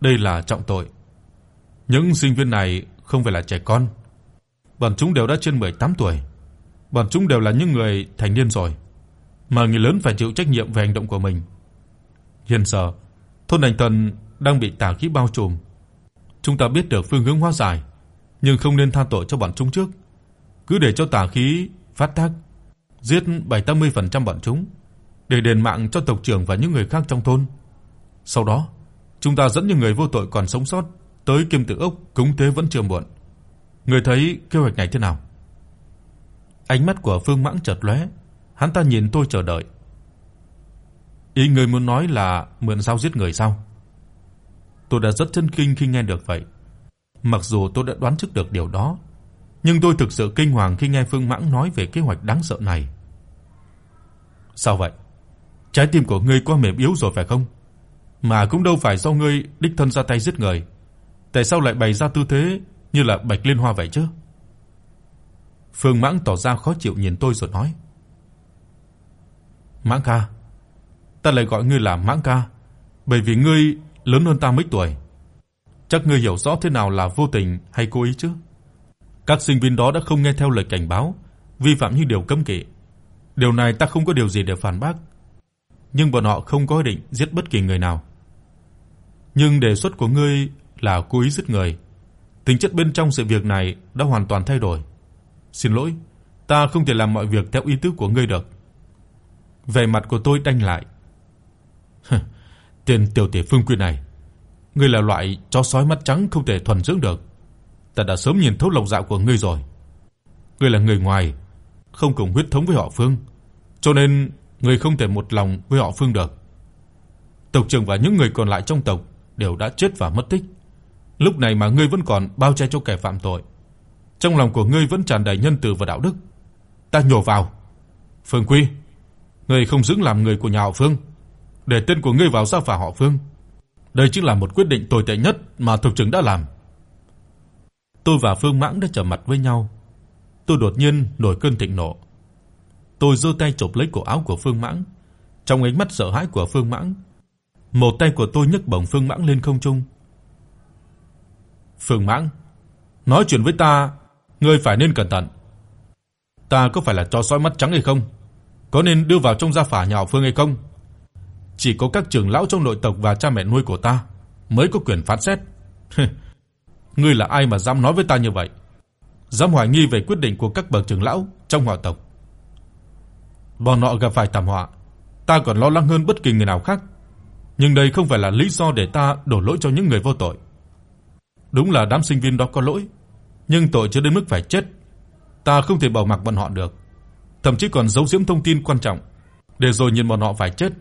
Speaker 2: Đây là trọng tội. Những sinh viên này không phải là trẻ con, bọn chúng đều đã trên 18 tuổi. Bọn chúng đều là những người thành niên rồi, mà người lớn phải chịu trách nhiệm về hành động của mình. Hiện giờ, thôn Đành Tần đang bị tà khí bao trùm. Chúng ta biết được phương hướng hóa giải, nhưng không nên tha tội cho bọn chúng trước. Cứ để cho tà khí phát tác, giết 7-80% bọn chúng để đền mạng cho tộc trưởng và những người khác trong thôn. Sau đó, chúng ta dẫn những người vô tội còn sống sót tới Kim Tự Ốc cúng tế vẫn chưa muộn. Người thấy kế hoạch này thế nào? Ánh mắt của Phương Mãng chợt lóe, hắn ta nhìn tôi chờ đợi. Ý người muốn nói là mượn dao giết người sao? Tôi đã rất chấn kinh khi nghe được vậy. Mặc dù tôi đã đoán trước được điều đó, nhưng tôi thực sự kinh hoàng khi nghe Phương Mãng nói về kế hoạch đáng sợ này. Sao vậy? Trái tim của ngươi quá mềm yếu rồi phải không? Mà cũng đâu phải do ngươi đích thân ra tay giết người. Tại sao lại bày ra tư thế như là Bạch Liên Hoa vậy chứ? Phương Mãng tỏ ra khó chịu nhìn tôi rồi nói: "Mãng ca, ta lại gọi ngươi là Mãng ca, bởi vì ngươi lớn hơn ta mấy tuổi. Chắc ngươi hiểu rõ thế nào là vô tình hay cố ý chứ?" Các sinh viên đó đã không nghe theo lời cảnh báo, vi phạm những điều cấm kỵ. Điều này ta không có điều gì để phản bác, nhưng bọn họ không có ý định giết bất kỳ người nào. Nhưng đề xuất của ngươi là cố ý giết người. Tính chất bên trong sự việc này đã hoàn toàn thay đổi. Xin lỗi, ta không thể làm mọi việc theo ý tứ của ngươi được. Vẻ mặt của tôi đanh lại. *laughs* Tên tiểu tỷ Phương Quy này, ngươi là loại chó sói mắt trắng không thể thuần dưỡng được. Ta đã sớm nhìn thấu lòng dạ của ngươi rồi. Ngươi là người ngoài, không cùng huyết thống với họ Phương, cho nên người không thể một lòng với họ Phương được. Tộc trưởng và những người còn lại trong tộc đều đã chết và mất tích. Lúc này mà ngươi vẫn còn bao che cho kẻ phạm tội. Trong lòng của ngươi vẫn tràn đầy nhân từ và đạo đức. Ta nhổ vào. Phương Quy, ngươi không xứng làm người của nhà họ Phương, để tên của ngươi vào gia phả họ Phương. Đây chính là một quyết định tồi tệ nhất mà tộc trưởng đã làm. Tôi và Phương Mãng đã trở mặt với nhau. Tôi đột nhiên nổi cơn thịnh nộ. Tôi giơ tay chộp lấy cổ áo của Phương Mãng. Trong ánh mắt sợ hãi của Phương Mãng, một tay của tôi nhấc bổng Phương Mãng lên không trung.
Speaker 1: Phương Mãng, nói chuyện với ta, ngươi phải nên cẩn thận. Ta có phải là chó sói mắt trắng hay không? Có nên đưa vào trong gia phả nhà họ Phương hay không? Chỉ có các trưởng lão trong nội tộc và cha mẹ nuôi của ta mới có quyền phán xét. ngươi là ai mà dám nói với ta như vậy? Dám hoài nghi về quyết định của các bậc trưởng lão trong họ tộc. Bọn họ gặp phải thảm họa, ta còn lo lắng hơn bất kỳ người nào khác. Nhưng đây không phải là lý do để ta đổ lỗi cho những người vô tội. Đúng là đám sinh viên đó có lỗi, nhưng tội chưa đến mức phải chết. Ta không thể bỏ mặc bọn họ được, thậm chí còn giấu giếm thông tin quan trọng để rồi nhìn bọn họ phải chết.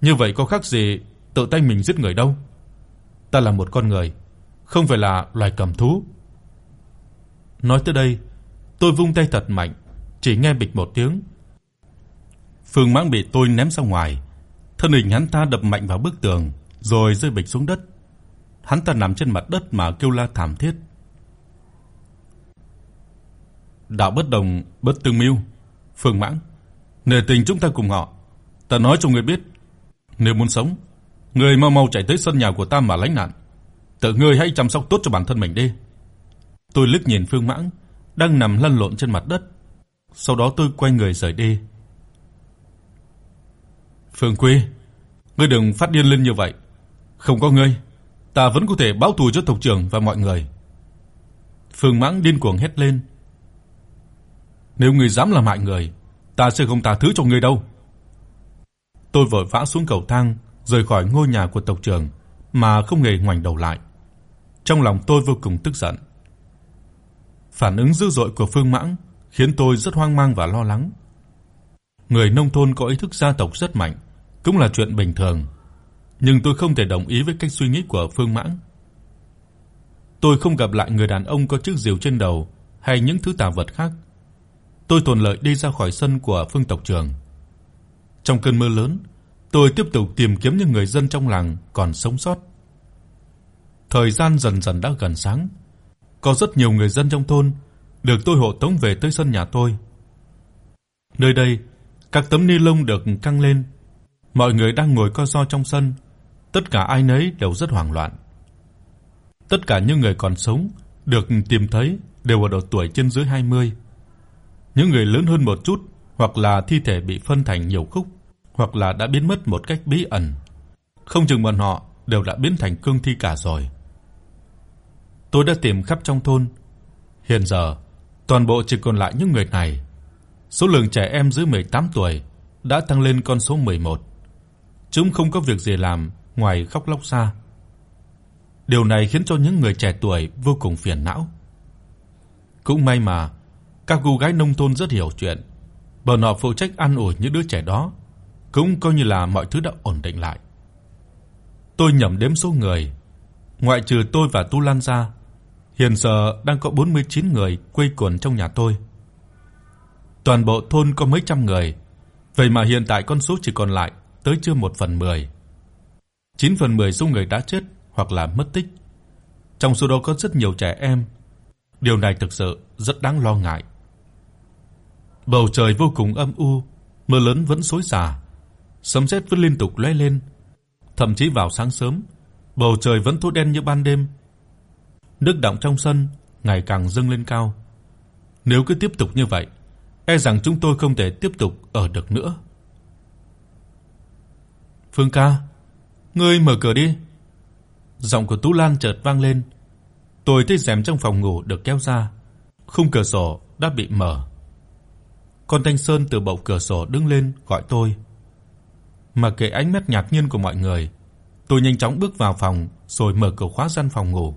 Speaker 1: Như vậy có khác gì tự tay mình giết người đâu. Ta là một con người, không phải là loài cầm thú. Nói tới đây, tôi vung tay thật mạnh, chỉ nghe bịch một tiếng. Phương Mãng bị tôi ném ra ngoài, thân hình hắn ta đập mạnh vào bức tường, rồi rơi bịch xuống đất. Hắn ta nằm trên mặt đất mà kêu la thảm thiết. Đạo bất đồng, bất tương mưu. Phương Mãng, nể tình chúng ta cùng họ, ta nói cho ngươi biết, nếu muốn sống, ngươi mau mau chạy tới sân nhà của ta mà lánh nạn. Tự ngươi hãy chăm sóc tốt cho bản thân mình đi. Tôi liếc nhìn Phương Mãng đang nằm lăn lộn trên mặt đất. Sau đó tôi quay người rời đi. Phương Quy, ngươi đừng phát điên lên như vậy. Không có ngươi, ta vẫn có thể báo thù cho tộc trưởng và mọi người. Phương Mãng điên cuồng hét lên. Nếu ngươi dám làm hại người, ta sẽ không tha thứ cho ngươi đâu. Tôi vội vã xuống cầu thang, rời khỏi ngôi nhà của tộc trưởng mà không hề ngoảnh đầu lại. Trong lòng tôi vô cùng tức giận. Phản ứng dữ dội của Phương Mãng khiến tôi rất hoang mang và lo lắng. Người nông thôn có ý thức gia tộc rất mạnh, cũng là chuyện bình thường, nhưng tôi không thể đồng ý với cách suy nghĩ của Phương Mãng. Tôi không gặp lại người đàn ông có chiếc diều trên đầu hay những thứ tà vật khác. Tôi thuận lợi đi ra khỏi sân của Phương tộc trưởng. Trong cơn mưa lớn, tôi tiếp tục tìm kiếm những người dân trong làng còn sống sót. Thời gian dần dần đã gần sáng, có rất nhiều người dân trong thôn được tôi hộ tống về tới sân nhà tôi. Nơi đây, các tấm ni lông được căng lên, mọi người đang ngồi co ro trong sân, tất cả ai nấy đều rất hoảng loạn. Tất cả những người còn sống được tìm thấy đều ở độ tuổi trên dưới 20. Những người lớn hơn một chút hoặc là thi thể bị phân thành nhiều khúc, hoặc là đã biến mất một cách bí ẩn. Không chừng bọn họ đều đã biến thành cương thi cả rồi. Tôi đã tìm khắp trong thôn. Hiện giờ, toàn bộ chỉ còn lại những người này. Số lượng trẻ em dưới 18 tuổi đã tăng lên con số 11. Chúng không có việc gì làm ngoài khóc lóc xa. Điều này khiến cho những người trẻ tuổi vô cùng phiền não. Cũng may mà các cô gái nông thôn rất hiểu chuyện, bọn họ phụ trách an ủi những đứa trẻ đó, cũng coi như là mọi thứ đã ổn định lại. Tôi nhẩm đếm số người, ngoại trừ tôi và Tu Lan ra, hiện giờ đang có 49 người quây quần trong nhà tôi. Toàn bộ thôn có mấy trăm người, vậy mà hiện tại con số chỉ còn lại tới chưa 1 phần 10. 9 phần 10 số người đã chết hoặc là mất tích. Trong số đó có rất nhiều trẻ em. Điều này thực sự rất đáng lo ngại. Bầu trời vô cùng âm u, mưa lớn vẫn xối xả, sấm sét vẫn liên tục lóe lên. Thậm chí vào sáng sớm, bầu trời vẫn tối đen như ban đêm. Nước đọng trong sân ngày càng dâng lên cao. Nếu cứ tiếp tục như vậy, e rằng chúng tôi không thể tiếp tục ở được nữa. Phương ca, ngươi mở cửa đi. Giọng của Tú Lan chợt vang lên. Tôi thấy rèm trong phòng ngủ được kéo ra, khung cửa sổ đã bị mở. Con Thanh Sơn từ bậu cửa sổ đứng lên gọi tôi. Mặc kệ ánh mắt ngạc nhiên của mọi người, tôi nhanh chóng bước vào phòng rồi mở cửa khóa gian phòng ngủ.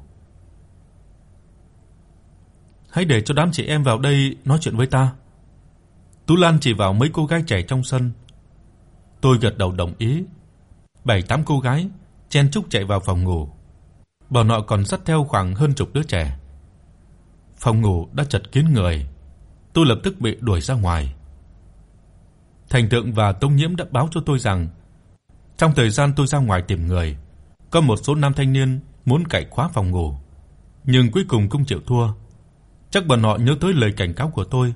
Speaker 1: Hãy để cho đám chị em vào đây nói chuyện với ta. Tú Lan chỉ vào mấy cô gái trẻ trong sân. Tôi gật đầu đồng ý. Bảy tám cô gái chen chúc chạy vào phòng ngủ. Bọn họ còn dắt theo khoảng hơn chục đứa trẻ. Phòng ngủ đã chật kín người. Tôi lập tức bị đuổi ra ngoài. Thành Tượng và Tông Nhiễm đã báo cho tôi rằng trong thời gian tôi ra ngoài tìm người, có một số nam thanh niên muốn cậy khóa phòng ngủ, nhưng cuối cùng cũng chịu thua. Chắc bọn họ nhớ tới lời cảnh cáo của tôi.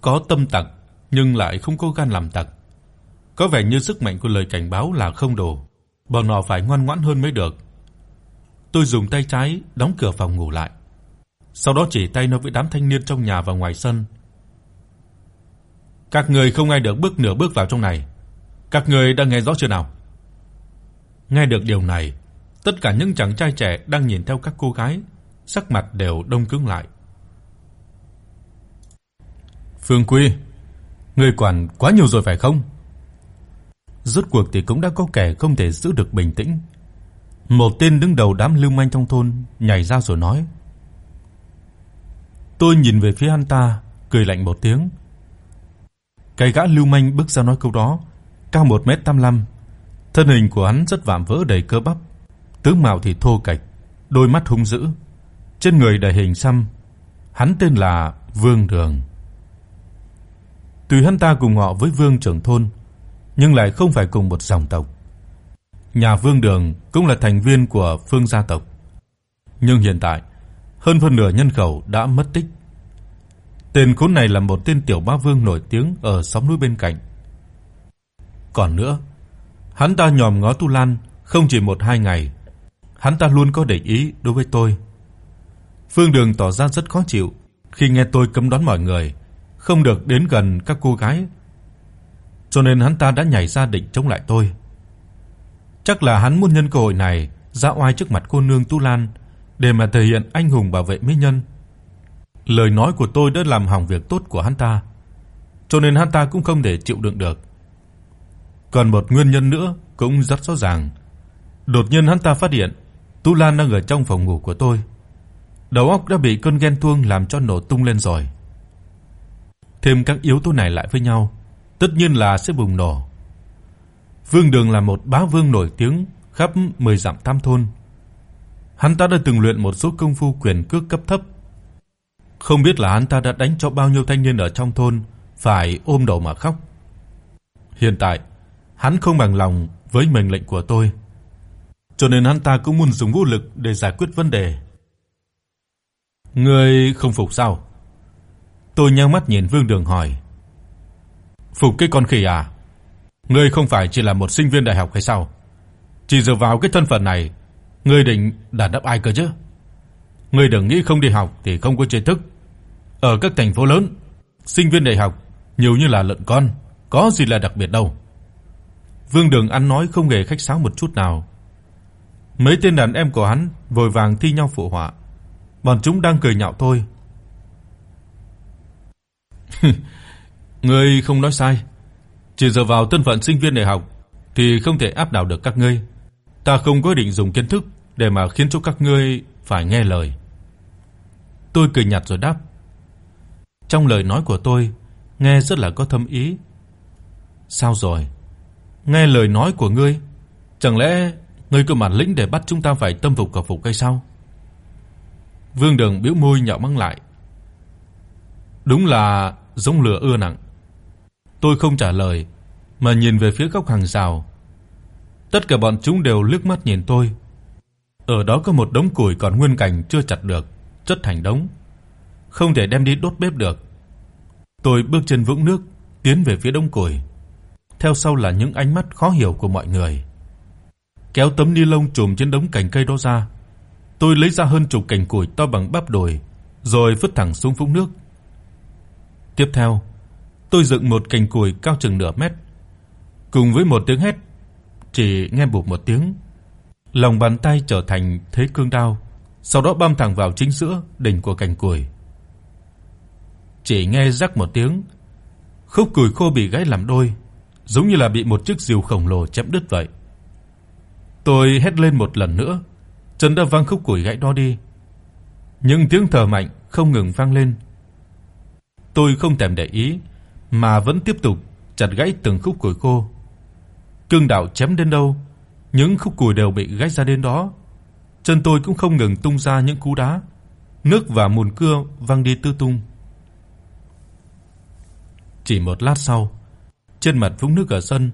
Speaker 1: Có tâm tặc nhưng lại không có gan làm tặc. Có vẻ như sức mạnh của lời cảnh báo là không đủ, bọn họ phải ngoan ngoãn hơn mới được.
Speaker 2: tôi dùng tay trái đóng cửa phòng ngủ lại. Sau đó chỉ tay nói với đám thanh niên trong nhà và ngoài sân. Các người không ai được bước nửa bước vào trong này. Các người đã nghe rõ chưa nào? Nghe được điều này, tất cả những chàng trai trẻ đang nhìn theo các cô gái, sắc mặt đều đông cứng lại. Phương Quy, ngươi quản quá nhiều rồi phải không? Rốt cuộc thì cũng đã có kẻ không thể giữ được bình tĩnh. Một tên đứng đầu đám lưu manh trong thôn nhảy ra rồi nói: Tôi nhìn về phía hắn ta, cười lạnh một tiếng. Cái gã lưu manh bước ra nói câu đó, cao 1m85, thân hình của hắn rất vạm vỡ đầy cơ bắp, tướng mạo thì thô kệch, đôi mắt hung dữ, trên người đầy hình xăm. Hắn tên là Vương Đường. Tuy hắn ta cùng họ với Vương trưởng thôn, nhưng lại không phải cùng một dòng tộc. Nhà Vương Đường cũng là thành viên của Phương gia tộc. Nhưng hiện tại, hơn phân nửa nhân khẩu đã mất tích. Tên khốn này là một tên tiểu bá vương nổi tiếng ở xóm núi bên cạnh. Còn nữa, hắn ta nhòm ngó Tu Lan không chỉ một hai ngày, hắn ta luôn có để ý đối với tôi. Phương Đường tỏ ra rất khó chịu khi nghe tôi cấm đoán mọi người không được đến gần các cô gái. Cho nên hắn ta đã nhảy ra định chống lại tôi. Chắc là hắn muốn nhân cơ hội này ra oai trước mặt cô nương Tu Lan để mà thể hiện anh hùng bảo vệ mỹ nhân. Lời nói của tôi đã làm hỏng việc tốt của hắn ta, cho nên hắn ta cũng không thể chịu đựng được. Còn một nguyên nhân nữa cũng rất rõ ràng. Đột nhiên hắn ta phát hiện Tu Lan đang ở trong phòng ngủ của tôi. Đầu óc đã bị cơn ghen tuông làm cho nổ tung lên rồi. Thêm các yếu tố này lại với nhau, tất nhiên là sẽ bùng nổ. Vương Đường là một bá vương nổi tiếng khắp 10 dặm tam thôn. Hắn ta đã từng luyện một số công phu quyền cước cấp thấp. Không biết là hắn ta đã đánh cho bao nhiêu thanh niên ở trong thôn phải ôm đầu mà khóc. Hiện tại, hắn không bằng lòng với mệnh lệnh của tôi, cho nên hắn ta cũng muốn dùng vũ lực để giải quyết vấn đề. Ngươi không phục sao? Tôi nhếch mắt nhìn Vương Đường hỏi. Phục cái con khỉ à? Ngươi không phải chỉ là một sinh viên đại học hay sao? Chỉ dựa vào cái thân phận này, ngươi định đàn đáp ai cơ chứ? Ngươi đừng nghĩ không đi học thì không có tri thức. Ở các thành phố lớn, sinh viên đại học nhiều như là lợn con, có gì là đặc biệt đâu. Vương Đường ăn nói không hề khách sáo một chút nào. Mấy tên đàn em của hắn vội vàng thi nhau phụ họa. Bọn chúng đang cười nhạo tôi. *laughs* *laughs* ngươi không nói sai. Chỉ dựa vào thân phận sinh viên đại học thì không thể áp đảo được các ngươi. Ta không có định dùng kiến thức để mà khiến cho các ngươi phải nghe lời. Tôi cười nhạt rồi đáp. Trong lời nói của tôi nghe rất là có thâm ý. Sao rồi? Nghe lời nói của ngươi, chẳng lẽ ngươi cơ bản lĩnh để bắt chúng ta phải tâm phục khẩu phục hay sao? Vương Đường bĩu môi nhạo mắng lại. Đúng là giống lửa ưa nặng. Tôi không trả lời mà nhìn về phía góc hàng rào. Tất cả bọn chúng đều liếc mắt nhìn tôi. Ở đó có một đống củi còn nguyên cảnh chưa chặt được, chất thành đống, không thể đem đi đốt bếp được. Tôi bước chân vững nước tiến về phía đống củi. Theo sau là những ánh mắt khó hiểu của mọi người. Kéo tấm ni lông trùm trên đống cành cây đó ra, tôi lấy ra hơn chục cành củi to bằng bắp đùi, rồi vứt thẳng xuống vũng nước. Tiếp theo, tôi dựng một cành củi cao chừng nửa mét. Cùng với một tiếng hét, chỉ nghe bụp một tiếng, lòng bàn tay trở thành thế cương đao, sau đó băm thẳng vào chính giữa đỉnh của cành củi. Chỉ nghe rắc một tiếng, khúc củi khô bị gãy làm đôi, giống như là bị một chiếc diều khổng lồ chém đứt vậy. Tôi hét lên một lần nữa, chân đã văng khúc củi gãy đó đi. Những tiếng thở mạnh không ngừng vang lên. Tôi không thèm để ý mà vẫn tiếp tục chặt gãy từng khúc củi khô. Cương đạo chém đến đâu, những khúc củi đều bị gãy ra đến đó. Chân tôi cũng không ngừng tung ra những cú đá, nước và mùn cưa văng đi tứ tung. Chỉ một lát sau, trên mặt vũng nước ở sân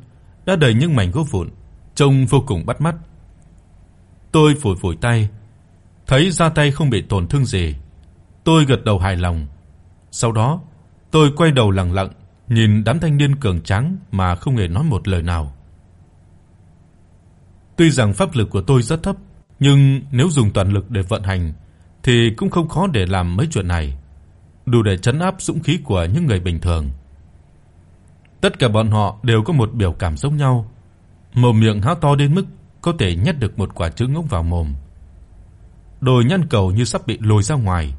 Speaker 2: đã đầy những mảnh gỗ vụn, trông vô cùng bắt mắt. Tôi phủi phủi tay, thấy da tay không bị tổn thương gì. Tôi gật đầu hài lòng. Sau đó, tôi quay đầu lặng lặng nhìn đám thanh niên cường tráng mà không hề nói một lời nào. Tuy rằng pháp lực của tôi rất thấp, nhưng nếu dùng toàn lực để vận hành thì cũng không khó để làm mấy chuyện này, đủ để trấn áp dũng khí của những người bình thường. Tất cả bọn họ đều có một biểu cảm giống nhau, mồm miệng há to đến mức có thể nhét được một quả trứng ngỗng vào mồm. Đôi nhăn cầu như sắp bị lôi ra ngoài.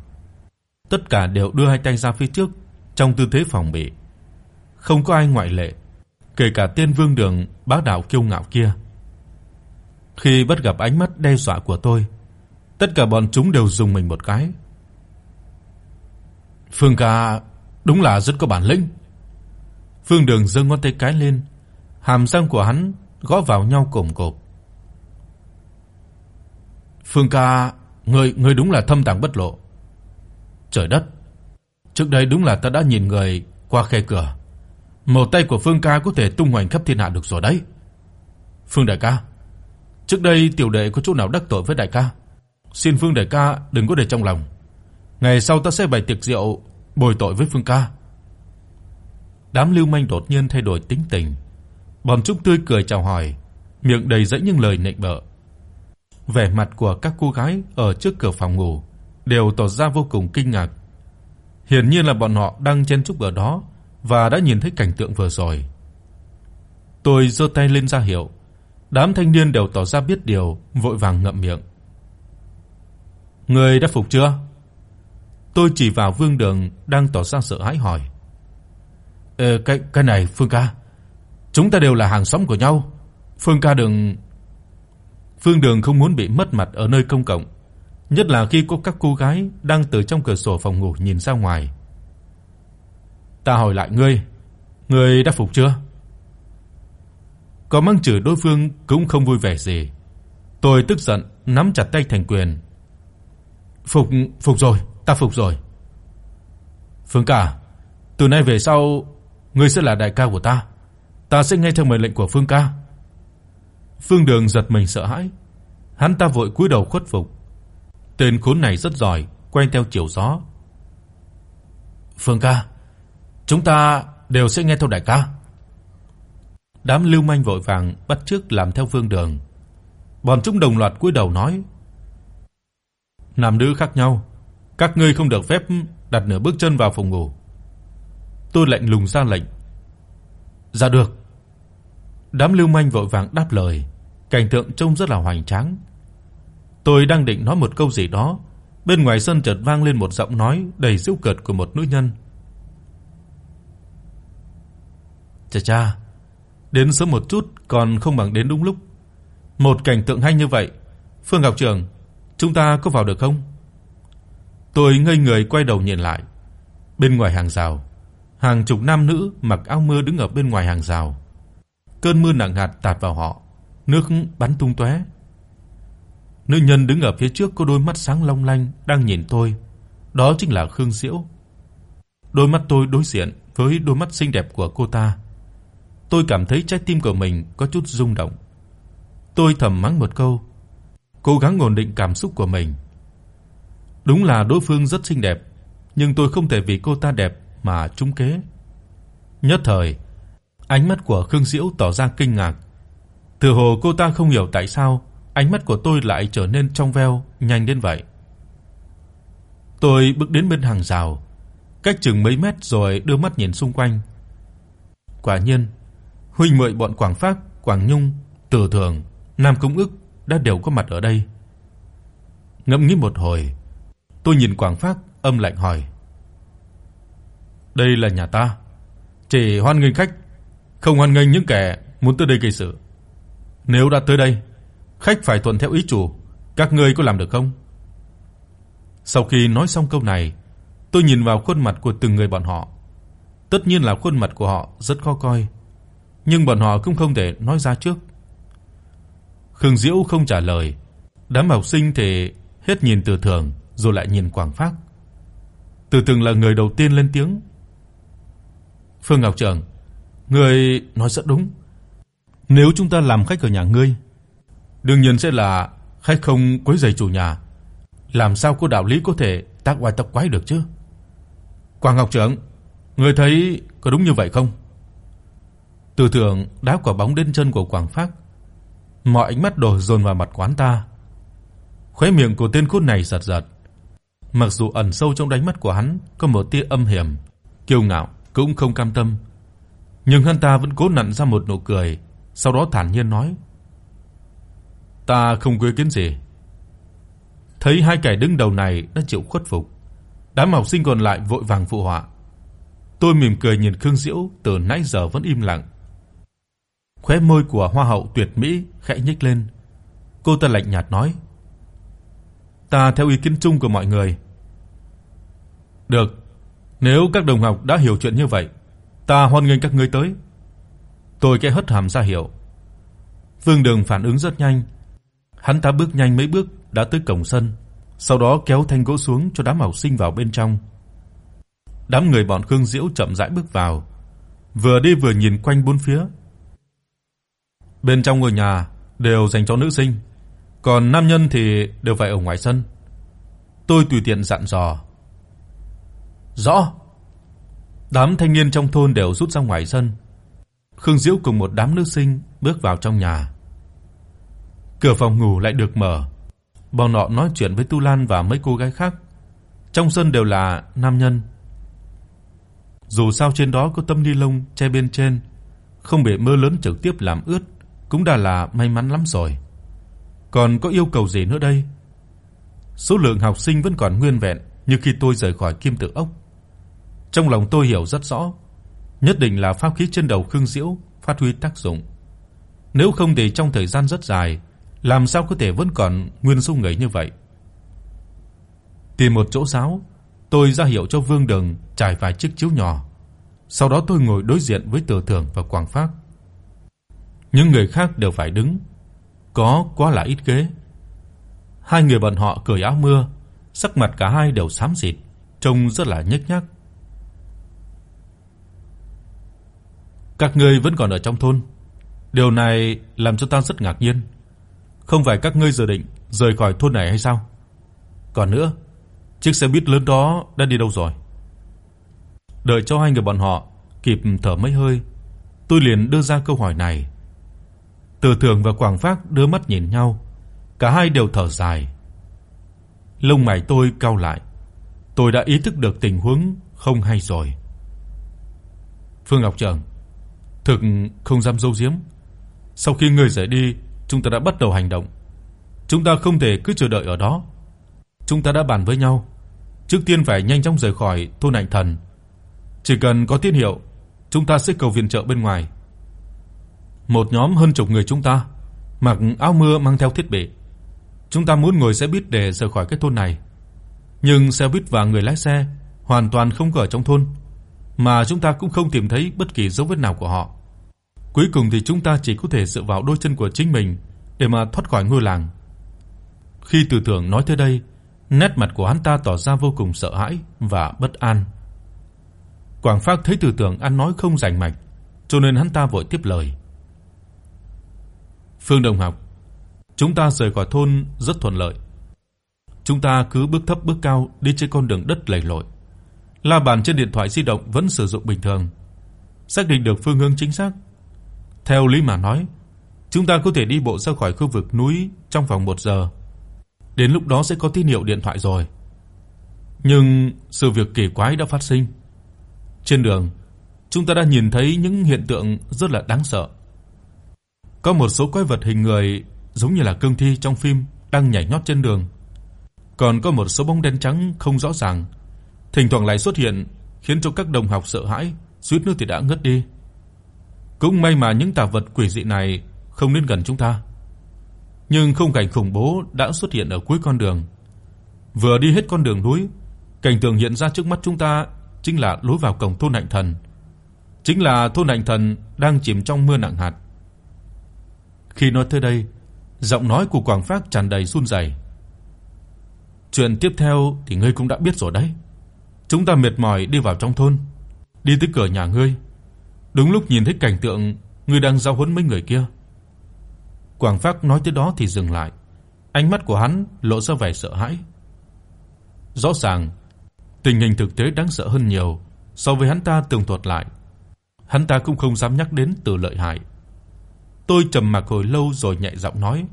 Speaker 2: Tất cả đều đưa hai tay ra phía trước trong tư thế phòng bị. Không có ai ngoại lệ, kể cả tiên vương đường bá đạo kiêu ngạo kia. Khi bắt gặp ánh mắt đe dọa của tôi, tất cả bọn chúng đều dùng mình một cái. Phương ca đúng là rất có bản lĩnh. Phương Đường giơ ngón tay cái lên, hàm răng của hắn gõ vào nhau cộm cộp. Phương ca, ngươi ngươi đúng là thâm tàng bất lộ. Trời đất. Trước đây đúng là ta đã nhìn người qua khe cửa. Một tay của Phương ca có thể tung hoành khắp thiên hạ được rồi đấy. Phương đại ca, trước đây tiểu đệ có chỗ nào đắc tội với đại ca? Xin Phương đại ca đừng có để trong lòng. Ngày sau ta sẽ bày tiệc rượu bồi tội với Phương ca. Đám lưu manh đột nhiên thay đổi tính tình. Bọn chúng tươi cười chào hỏi, miệng đầy dẫy những lời nịnh bợ. Vẻ mặt của các cô gái ở trước cửa phòng ngủ đều tỏ ra vô cùng kinh ngạc. Hiển nhiên là bọn họ đang chen chúc ở đó và đã nhìn thấy cảnh tượng vừa rồi. Tôi giơ tay lên ra hiệu, đám thanh niên đều tỏ ra biết điều, vội vàng ngậm miệng. Người đã phục chưa? Tôi chỉ vào Vương Đường đang tỏ ra sợ hãi hỏi. "Ờ cái cái này Phương ca, chúng ta đều là hàng xóm của nhau, Phương ca đừng" Phương Đường không muốn bị mất mặt ở nơi công cộng, nhất là khi có các cô gái đang từ trong cửa sổ phòng ngủ nhìn ra ngoài. "Ta hỏi lại ngươi, ngươi đã phục chưa?" Có mắng chửi đối phương cũng không vui vẻ gì. Tôi tức giận nắm chặt tay thành quyền. "Phục, phục rồi." ta phục rồi. Phương ca, từ nay về sau ngươi sẽ là đại ca của ta. Ta sẽ nghe theo mệnh lệnh của Phương ca. Phương Đường giật mình sợ hãi, hắn ta vội cúi đầu khuất phục. Tên khốn này rất giỏi, quen theo chiều gió. Phương ca, chúng ta đều sẽ nghe theo đại ca. Đám lưu manh vội vàng bắt chước làm theo Phương Đường. Bọn chúng đồng loạt cúi đầu nói: Nam nữ khác nhau, các ngươi không được phép đặt nửa bước chân vào phòng ngủ. Tôi lạnh lùng ra lệnh. Dạ được. Đám lưu manh vội vàng đáp lời, cảnh tượng trông rất là hoành tráng. Tôi đang định nói một câu gì đó, bên ngoài sân chợt vang lên một giọng nói đầy giễu cợt của một nữ nhân. Chà cha, đến sớm một chút còn không bằng đến đúng lúc. Một cảnh tượng hay như vậy, Phương Ngọc Trường, chúng ta có vào được không? Tôi ngây người quay đầu nhìn lại. Bên ngoài hàng rào, hàng chục nam nữ mặc áo mưa đứng ở bên ngoài hàng rào. Cơn mưa nặng hạt tạt vào họ, nước bắn tung tóe. Nữ nhân đứng ở phía trước có đôi mắt sáng long lanh đang nhìn tôi, đó chính là Khương Diễu. Đôi mắt tôi đối diện với đôi mắt xinh đẹp của cô ta. Tôi cảm thấy trái tim của mình có chút rung động. Tôi thầm mắng một câu, cố gắng ổn định cảm xúc của mình. Đúng là đối phương rất xinh đẹp, nhưng tôi không thể vì cô ta đẹp mà trúng kế. Nhất thời, ánh mắt của Khương Diễu tỏ ra kinh ngạc. Từ hồ cô ta không hiểu tại sao ánh mắt của tôi lại trở nên trong veo nhanh đến vậy. Tôi bước đến bên hàng rào, cách chừng mấy mét rồi đưa mắt nhìn xung quanh. Quả nhiên, huynh muội bọn Quảng Pháp, Quảng Nhung, Từ Thường, Nam Công Ức đã đều có mặt ở đây. Ngẫm nghĩ một hồi, Tôi nhìn Quảng Pháp âm lạnh hỏi: "Đây là nhà ta, chỉ hoan nghênh khách, không hoan nghênh những kẻ muốn tới đây gây sự. Nếu đã tới đây, khách phải thuận theo ý chủ, các ngươi có làm được không?" Sau khi nói xong câu này, tôi nhìn vào khuôn mặt của từng người bọn họ. Tất nhiên là khuôn mặt của họ rất khó coi, nhưng bọn họ cũng không thể nói ra trước. Khương Diễu không trả lời, đám học sinh thì hết nhìn Từ Thường, rồi lại nhìn Quảng Phác. Từ thường là người đầu tiên lên tiếng. "Phương Ngọc Trưởng, ngươi nói rất đúng. Nếu chúng ta làm khách ở nhà ngươi, đương nhiên sẽ là khách không quấy rầy chủ nhà. Làm sao có đạo lý có thể tác oai tác quái được chứ?" Quảng Ngọc Trưởng, ngươi thấy có đúng như vậy không? Từ thượng đá quả bóng đến chân của Quảng Phác. Mọi ánh mắt đổ dồn vào mặt quán ta. Khóe miệng của tên khốn này giật giật. Mặc dù ẩn sâu trong đáy mắt của hắn có một tia âm hiểm, kiêu ngạo cũng không cam tâm, nhưng hắn ta vẫn cố nặn ra một nụ cười, sau đó thản nhiên nói: "Ta không có kiến gì." Thấy hai kẻ đứng đầu này đã chịu khuất phục, đám học sinh còn lại vội vàng phụ họa. Tôi mỉm cười nhìn Khương Diễu từ nãy giờ vẫn im lặng. Khóe môi của hoa hậu tuyệt mỹ khẽ nhếch lên. Cô ta lạnh nhạt nói: "Ta theo ý kiến chung của mọi người." "Được, nếu các đồng học đã hiểu chuyện như vậy, ta hoan nghênh các ngươi tới." Tôi kẽ hất hàm ra hiệu. Vương Đường phản ứng rất nhanh. Hắn ta bước nhanh mấy bước đã tới cổng sân, sau đó kéo thanh gỗ xuống cho đám học sinh vào bên trong. Đám người bọn Khương Diễu chậm rãi bước vào, vừa đi vừa nhìn quanh bốn phía. Bên trong ngôi nhà đều dành cho nữ sinh, còn nam nhân thì đều phải ở ngoài sân. Tôi tùy tiện dặn dò. Rõ. Đám thanh niên trong thôn đều rút ra ngoài sân. Khương Diễu cùng một đám nữ sinh bước vào trong nhà. Cửa phòng ngủ lại được mở. Bọn họ nói chuyện với Tu Lan và mấy cô gái khác. Trong sân đều là nam nhân. Dù sao trên đó có tấm ni lông che bên trên, không bị mưa lớn trực tiếp làm ướt, cũng đã là may mắn lắm rồi. Còn có yêu cầu gì nữa đây? Số lượng học sinh vẫn còn nguyên vẹn như khi tôi rời khỏi Kim Tự ốc. Trong lòng tôi hiểu rất rõ, nhất định là pháp khí trên đầu Khương Diễu phát huy tác dụng. Nếu không thì trong thời gian rất dài, làm sao có thể vẫn còn nguyên số người như vậy. Tìm một chỗ giáo, tôi ra hiệu cho Vương Đường trải vài chiếc chiếu nhỏ. Sau đó tôi ngồi đối diện với Từ Thường và Quảng Phác. Những người khác đều phải đứng, có quá là ít ghế. Hai người bọn họ cởi áo mưa, sắc mặt cả hai đều xám xịt, trông rất là nhếch nhác. Các ngươi vẫn còn ở trong thôn. Điều này làm cho ta rất ngạc nhiên. Không phải các ngươi dự định rời khỏi thôn này hay sao? Còn nữa, chiếc xe buýt lớn đó đã đi đâu rồi? Đợi cho hai người bọn họ kịp thở mấy hơi, tôi liền đưa ra câu hỏi này. Từ Thường và Quảng Phác đưa mắt nhìn nhau, cả hai đều thở dài. Lông mày tôi cau lại. Tôi đã ý thức được tình huống không hay rồi. Phương Ngọc trưởng, thực không dám giấu giếm, sau khi ngươi rời đi, chúng ta đã bắt đầu hành động. Chúng ta không thể cứ chờ đợi ở đó. Chúng ta đã bàn với nhau, trước tiên phải nhanh chóng rời khỏi thôn Ảnh Thần. Chỉ cần có tín hiệu, chúng ta sẽ cầu viện trợ bên ngoài. Một nhóm hơn chục người chúng ta, mặc áo mưa mang theo thiết bị. Chúng ta muốn ngồi xe buýt để rời khỏi cái thôn này. Nhưng xe buýt và người lái xe hoàn toàn không có ở trong thôn, mà chúng ta cũng không tìm thấy bất kỳ dấu vết nào của họ. Cuối cùng thì chúng ta chỉ có thể dựa vào đôi chân của chính mình để mà thoát khỏi ngôi làng. Khi Từ Tưởng nói tới đây, nét mặt của hắn ta tỏ ra vô cùng sợ hãi và bất an. Quảng Phác thấy Từ Tưởng ăn nói không rành mạch, cho nên hắn ta vội tiếp lời. Phương Đồng học, chúng ta rời khỏi thôn rất thuận lợi. Chúng ta cứ bước thấp bước cao đi trên con đường đất lầy lội. La bàn trên điện thoại di động vẫn sử dụng bình thường. Xác định được phương hướng chính xác. Theo lý mà nói, chúng ta có thể đi bộ ra khỏi khu vực núi trong vòng 1 giờ. Đến lúc đó sẽ có tín hiệu điện thoại rồi. Nhưng sự việc kỳ quái đã phát sinh. Trên đường, chúng ta đã nhìn thấy những hiện tượng rất là đáng sợ. Có một số quái vật hình người giống như là cương thi trong phim đang nhảy nhót trên đường. Còn có một số bóng đen trắng không rõ ràng, thỉnh thoảng lại xuất hiện, khiến cho các đồng học sợ hãi, suýt nữa thì đã ngất đi. Cũng may mà những tà vật quỷ dị này không đến gần chúng ta. Nhưng không cảnh khủng bố đã xuất hiện ở cuối con đường. Vừa đi hết con đường núi, cảnh tượng hiện ra trước mắt chúng ta chính là lối vào cổng thôn Hạnh Thần. Chính là thôn Hạnh Thần đang chìm trong mưa nặng hạt. Khi nói tới đây, giọng nói của Quảng Phác tràn đầy run rẩy. Chuyện tiếp theo thì ngươi cũng đã biết rồi đấy. Chúng ta mệt mỏi đi vào trong thôn, đi tới cửa nhà ngươi. Đúng lúc nhìn thấy cảnh tượng ngươi đang giao huấn mấy người kia. Quảng Phác nói tới đó thì dừng lại, ánh mắt của hắn lộ ra vẻ sợ hãi. Rõ ràng, tình hình thực tế đáng sợ hơn nhiều so với hắn ta tưởng thuật lại. Hắn ta cũng không dám nhắc đến từ lợi hại. Tôi trầm mặc hồi lâu rồi nhẹ giọng nói: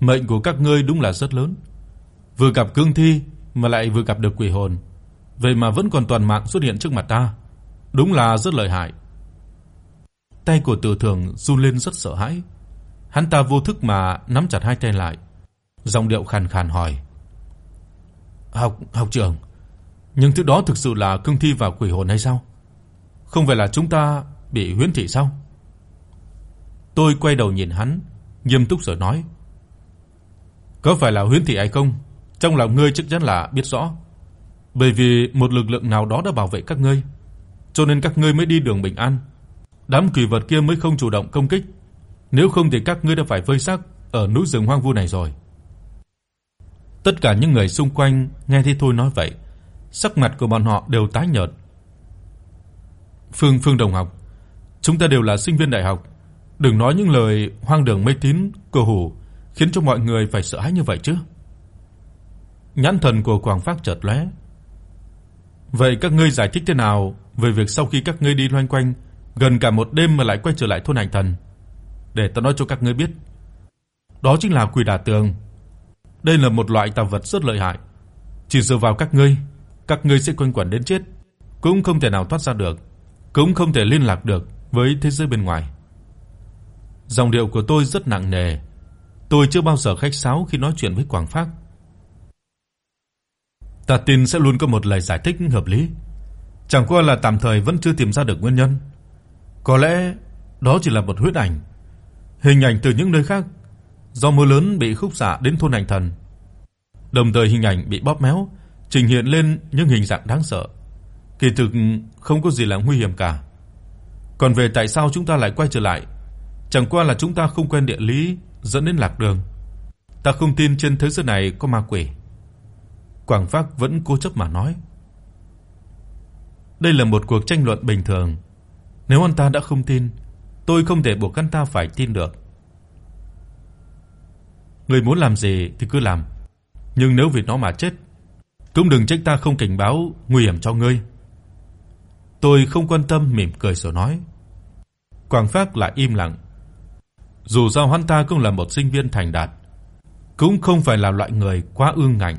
Speaker 1: Mệnh của các ngươi đúng là rất lớn. Vừa gặp cương thi mà lại vừa gặp được quỷ hồn, vậy mà vẫn còn toàn mạng xuất hiện trước mặt ta, đúng là rất lợi hại." Tay của Từ Thường run lên rất sợ hãi. Hắn ta vô thức mà nắm chặt hai tay lại, giọng điệu khàn khàn hỏi: "Học học trưởng, nhưng thứ đó thực sự là cương thi và quỷ hồn hay sao? Không phải là chúng ta bị huyễn thị sao?" Tôi quay đầu nhìn hắn, nghiêm túc rồi nói: "Có phải là huyễn thị hay không, trong lòng ngươi chắc chắn là biết rõ. Bởi vì một lực lượng nào đó đã bảo vệ các ngươi, cho nên các ngươi mới đi đường bình an. Đám quỷ vật kia mới không chủ động công kích, nếu không thì các ngươi đã phải vây xác ở núi rừng hoang vu này rồi." Tất cả những người xung quanh nghe thấy tôi nói vậy, sắc mặt của bọn họ đều tái nhợt. Phương Phương đồng học, chúng ta đều là sinh viên đại học, đừng nói những lời hoang đường mê tín, cổ hủ khiến cho mọi người phải sợ hãi như vậy chứ. Nhãn thần của Quảng Phác chợt lóe. Vậy các ngươi giải thích thế nào về việc sau khi các ngươi đi loanh quanh gần cả một đêm mà lại quay trở lại thôn Hành Thần? Để ta nói cho các ngươi biết. Đó chính là quỷ đả tường. Đây là một loại tà vật rất lợi hại. Chỉ dựa vào các ngươi, các ngươi sẽ quanh quẩn đến chết, cũng không thể nào thoát ra được, cũng không thể liên lạc được với thế giới bên ngoài. Dòng điệu của tôi rất nặng nề. Tôi chưa bao giờ khách sáo khi nói chuyện với Quảng Phác. Ta tin sẽ luôn có một lời giải thích hợp lý. Chẳng qua là tạm thời vẫn chưa tìm ra được nguyên nhân. Có lẽ đó chỉ là một huyết ảnh, hình ảnh từ những nơi khác, do mưa lớn bị khúc xạ đến thôn Ảnh Thần. Đồng thời hình ảnh bị bóp méo, trình hiện lên những hình dạng đáng sợ. Kỳ thực không có gì là nguy hiểm cả. Còn về tại sao chúng ta lại quay trở lại, chẳng qua là chúng ta không quen địa lý dẫn đến lạc đường. Ta không tin trên thế giới này có ma quỷ. Quảng Phác vẫn cố chấp mà nói. Đây là một cuộc tranh luận bình thường. Nếu anh ta đã không tin, tôi không thể buộc anh ta phải tin được. người muốn làm gì thì cứ làm, nhưng nếu vì nó mà chết, cũng đừng trách ta không cảnh báo nguy hiểm cho ngươi. Tôi không quan tâm mỉm cười rồi nói. Quảng Phác lại im lặng. Dù sao hắn ta cũng là một sinh viên thành đạt, cũng không phải là loại người quá ương ngạnh.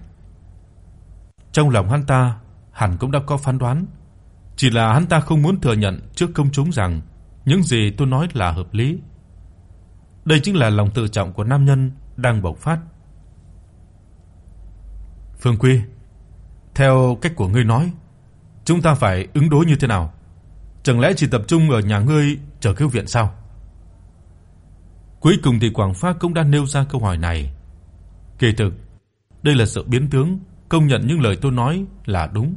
Speaker 1: Trong lòng hắn ta hẳn cũng đã có phán đoán, chỉ là hắn ta không muốn thừa nhận trước công chúng rằng những gì tôi nói là hợp lý. Đây chính là lòng tự trọng của nam nhân đang bộc phát. Phương Quy, theo cách của ngươi nói, chúng ta phải ứng đối như thế nào? Chẳng lẽ chỉ tập trung ở nhà ngươi chờ cứu viện sao? Cuối cùng thì Quảng Phác cũng đã nêu ra câu hỏi này. Kỳ thực, đây là sự biến tướng công nhận những lời tôi nói là đúng.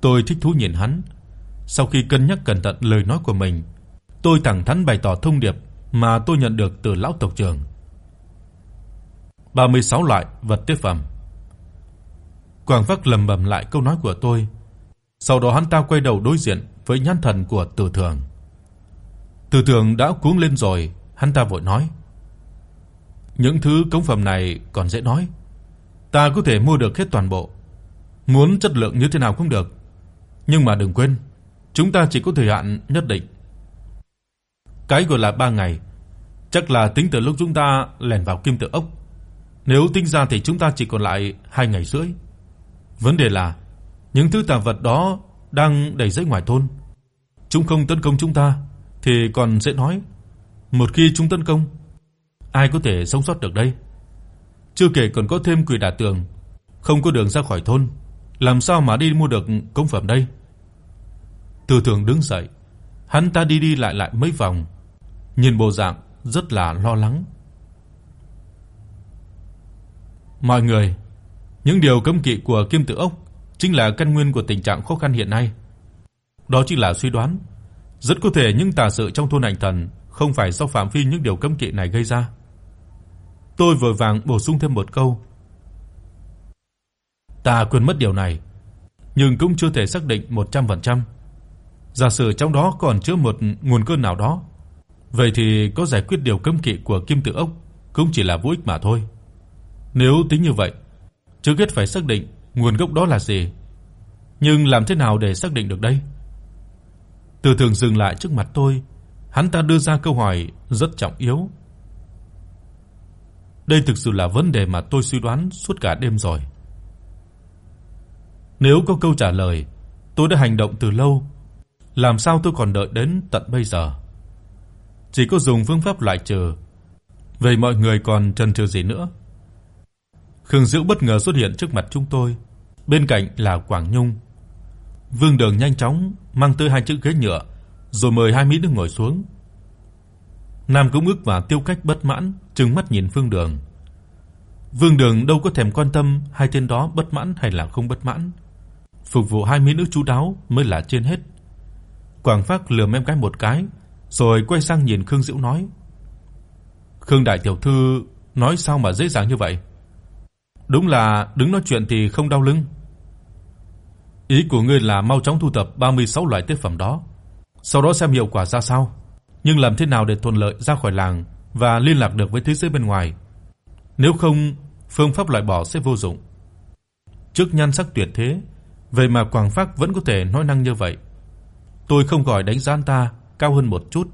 Speaker 1: Tôi thích thú nhìn hắn, sau khi cân nhắc cẩn thận lời nói của mình, tôi thẳng thắn bày tỏ thông điệp mà tôi nhận được từ lão tộc trưởng. 36 loại vật tế phẩm. Quảng Phác lẩm bẩm lại câu nói của tôi. Sau đó hắn ta quay đầu đối diện với nhãn thần của Từ Thường. Từ Thường đã cuống lên rồi, hắn ta vội nói: "Những thứ cống phẩm này còn dễ nói, ta có thể mua được hết toàn bộ. Muốn chất lượng như thế nào cũng được, nhưng mà đừng quên, chúng ta chỉ có thời hạn nhất định. Cái gọi là 3 ngày, chắc là tính từ lúc chúng ta lẻn vào kim tự ốc. Nếu tính ra thì chúng ta chỉ còn lại 2 ngày rưỡi. Vấn đề là những thứ tà vật đó đang đầy rẫy ngoài thôn. Chúng không tấn công chúng ta thì còn dễ nói. Một khi chúng tấn công, ai có thể sống sót được đây? Chưa kể còn có thêm quỷ đả tường, không có đường ra khỏi thôn, làm sao mà đi mua được công phẩm đây? Từ Thường đứng dậy, hắn ta đi đi lại lại mấy vòng, nhìn bộ dạng rất là lo lắng. Mọi người, những điều cấm kỵ của Kim Tự Ốc chính là căn nguyên của tình trạng khó khăn hiện nay. Đó chỉ là suy đoán, rất có thể những tà sự trong thôn Ảnh Thần không phải do phạm vi những điều cấm kỵ này gây ra. Tôi vội vàng bổ sung thêm một câu. Ta quên mất điều này, nhưng cũng chưa thể xác định 100%. Giả sử trong đó còn chứa một nguồn cơn nào đó, vậy thì có giải quyết điều cấm kỵ của kim tự ốc cũng chỉ là vô ích mà thôi. Nếu tính như vậy, trước hết phải xác định nguồn gốc đó là gì. Nhưng làm thế nào để xác định được đây? Từ Thường dừng lại trước mặt tôi, hắn ta đưa ra câu hỏi rất trọng yếu. Đây thực sự là vấn đề mà tôi suy đoán suốt cả đêm rồi. Nếu có câu trả lời, tôi đã hành động từ lâu, làm sao tôi còn đợi đến tận bây giờ? Chỉ có dùng phương pháp loại trừ. Vậy mọi người còn chần chừ gì nữa? Khương Dữu bất ngờ xuất hiện trước mặt chúng tôi, bên cạnh là Quảng Nhung. Vương Đường nhanh chóng mang tới hai chiếc ghế nhựa, rồi mời hai mỹ nữ ngồi xuống. Nam cũng Ước và Tiêu Cách bất mãn trừng mắt nhìn Phương Đường. Vương Đường đâu có thèm quan tâm hai tên đó bất mãn hay là không bất mãn. Phục vụ hai mỹ nữ chú đáo mới là trên hết. Quảng Phác lườm em cái một cái, rồi quay sang nhìn Khương diễu nói: "Khương đại tiểu thư nói sao mà dễ dàng như vậy? Đúng là đứng nói chuyện thì không đau lưng." Ý của ngươi là mau chóng thu thập 36 loại tế phẩm đó, sau đó xem hiệu quả ra sao, nhưng làm thế nào để thuận lợi ra khỏi làng và liên lạc được với thế giới bên ngoài. Nếu không, phương pháp loại bỏ sẽ vô dụng. Trước nhan sắc tuyệt thế, vậy mà Quảng Phác vẫn có thể nói năng như vậy. Tôi không gọi đánh giá ta cao hơn một chút.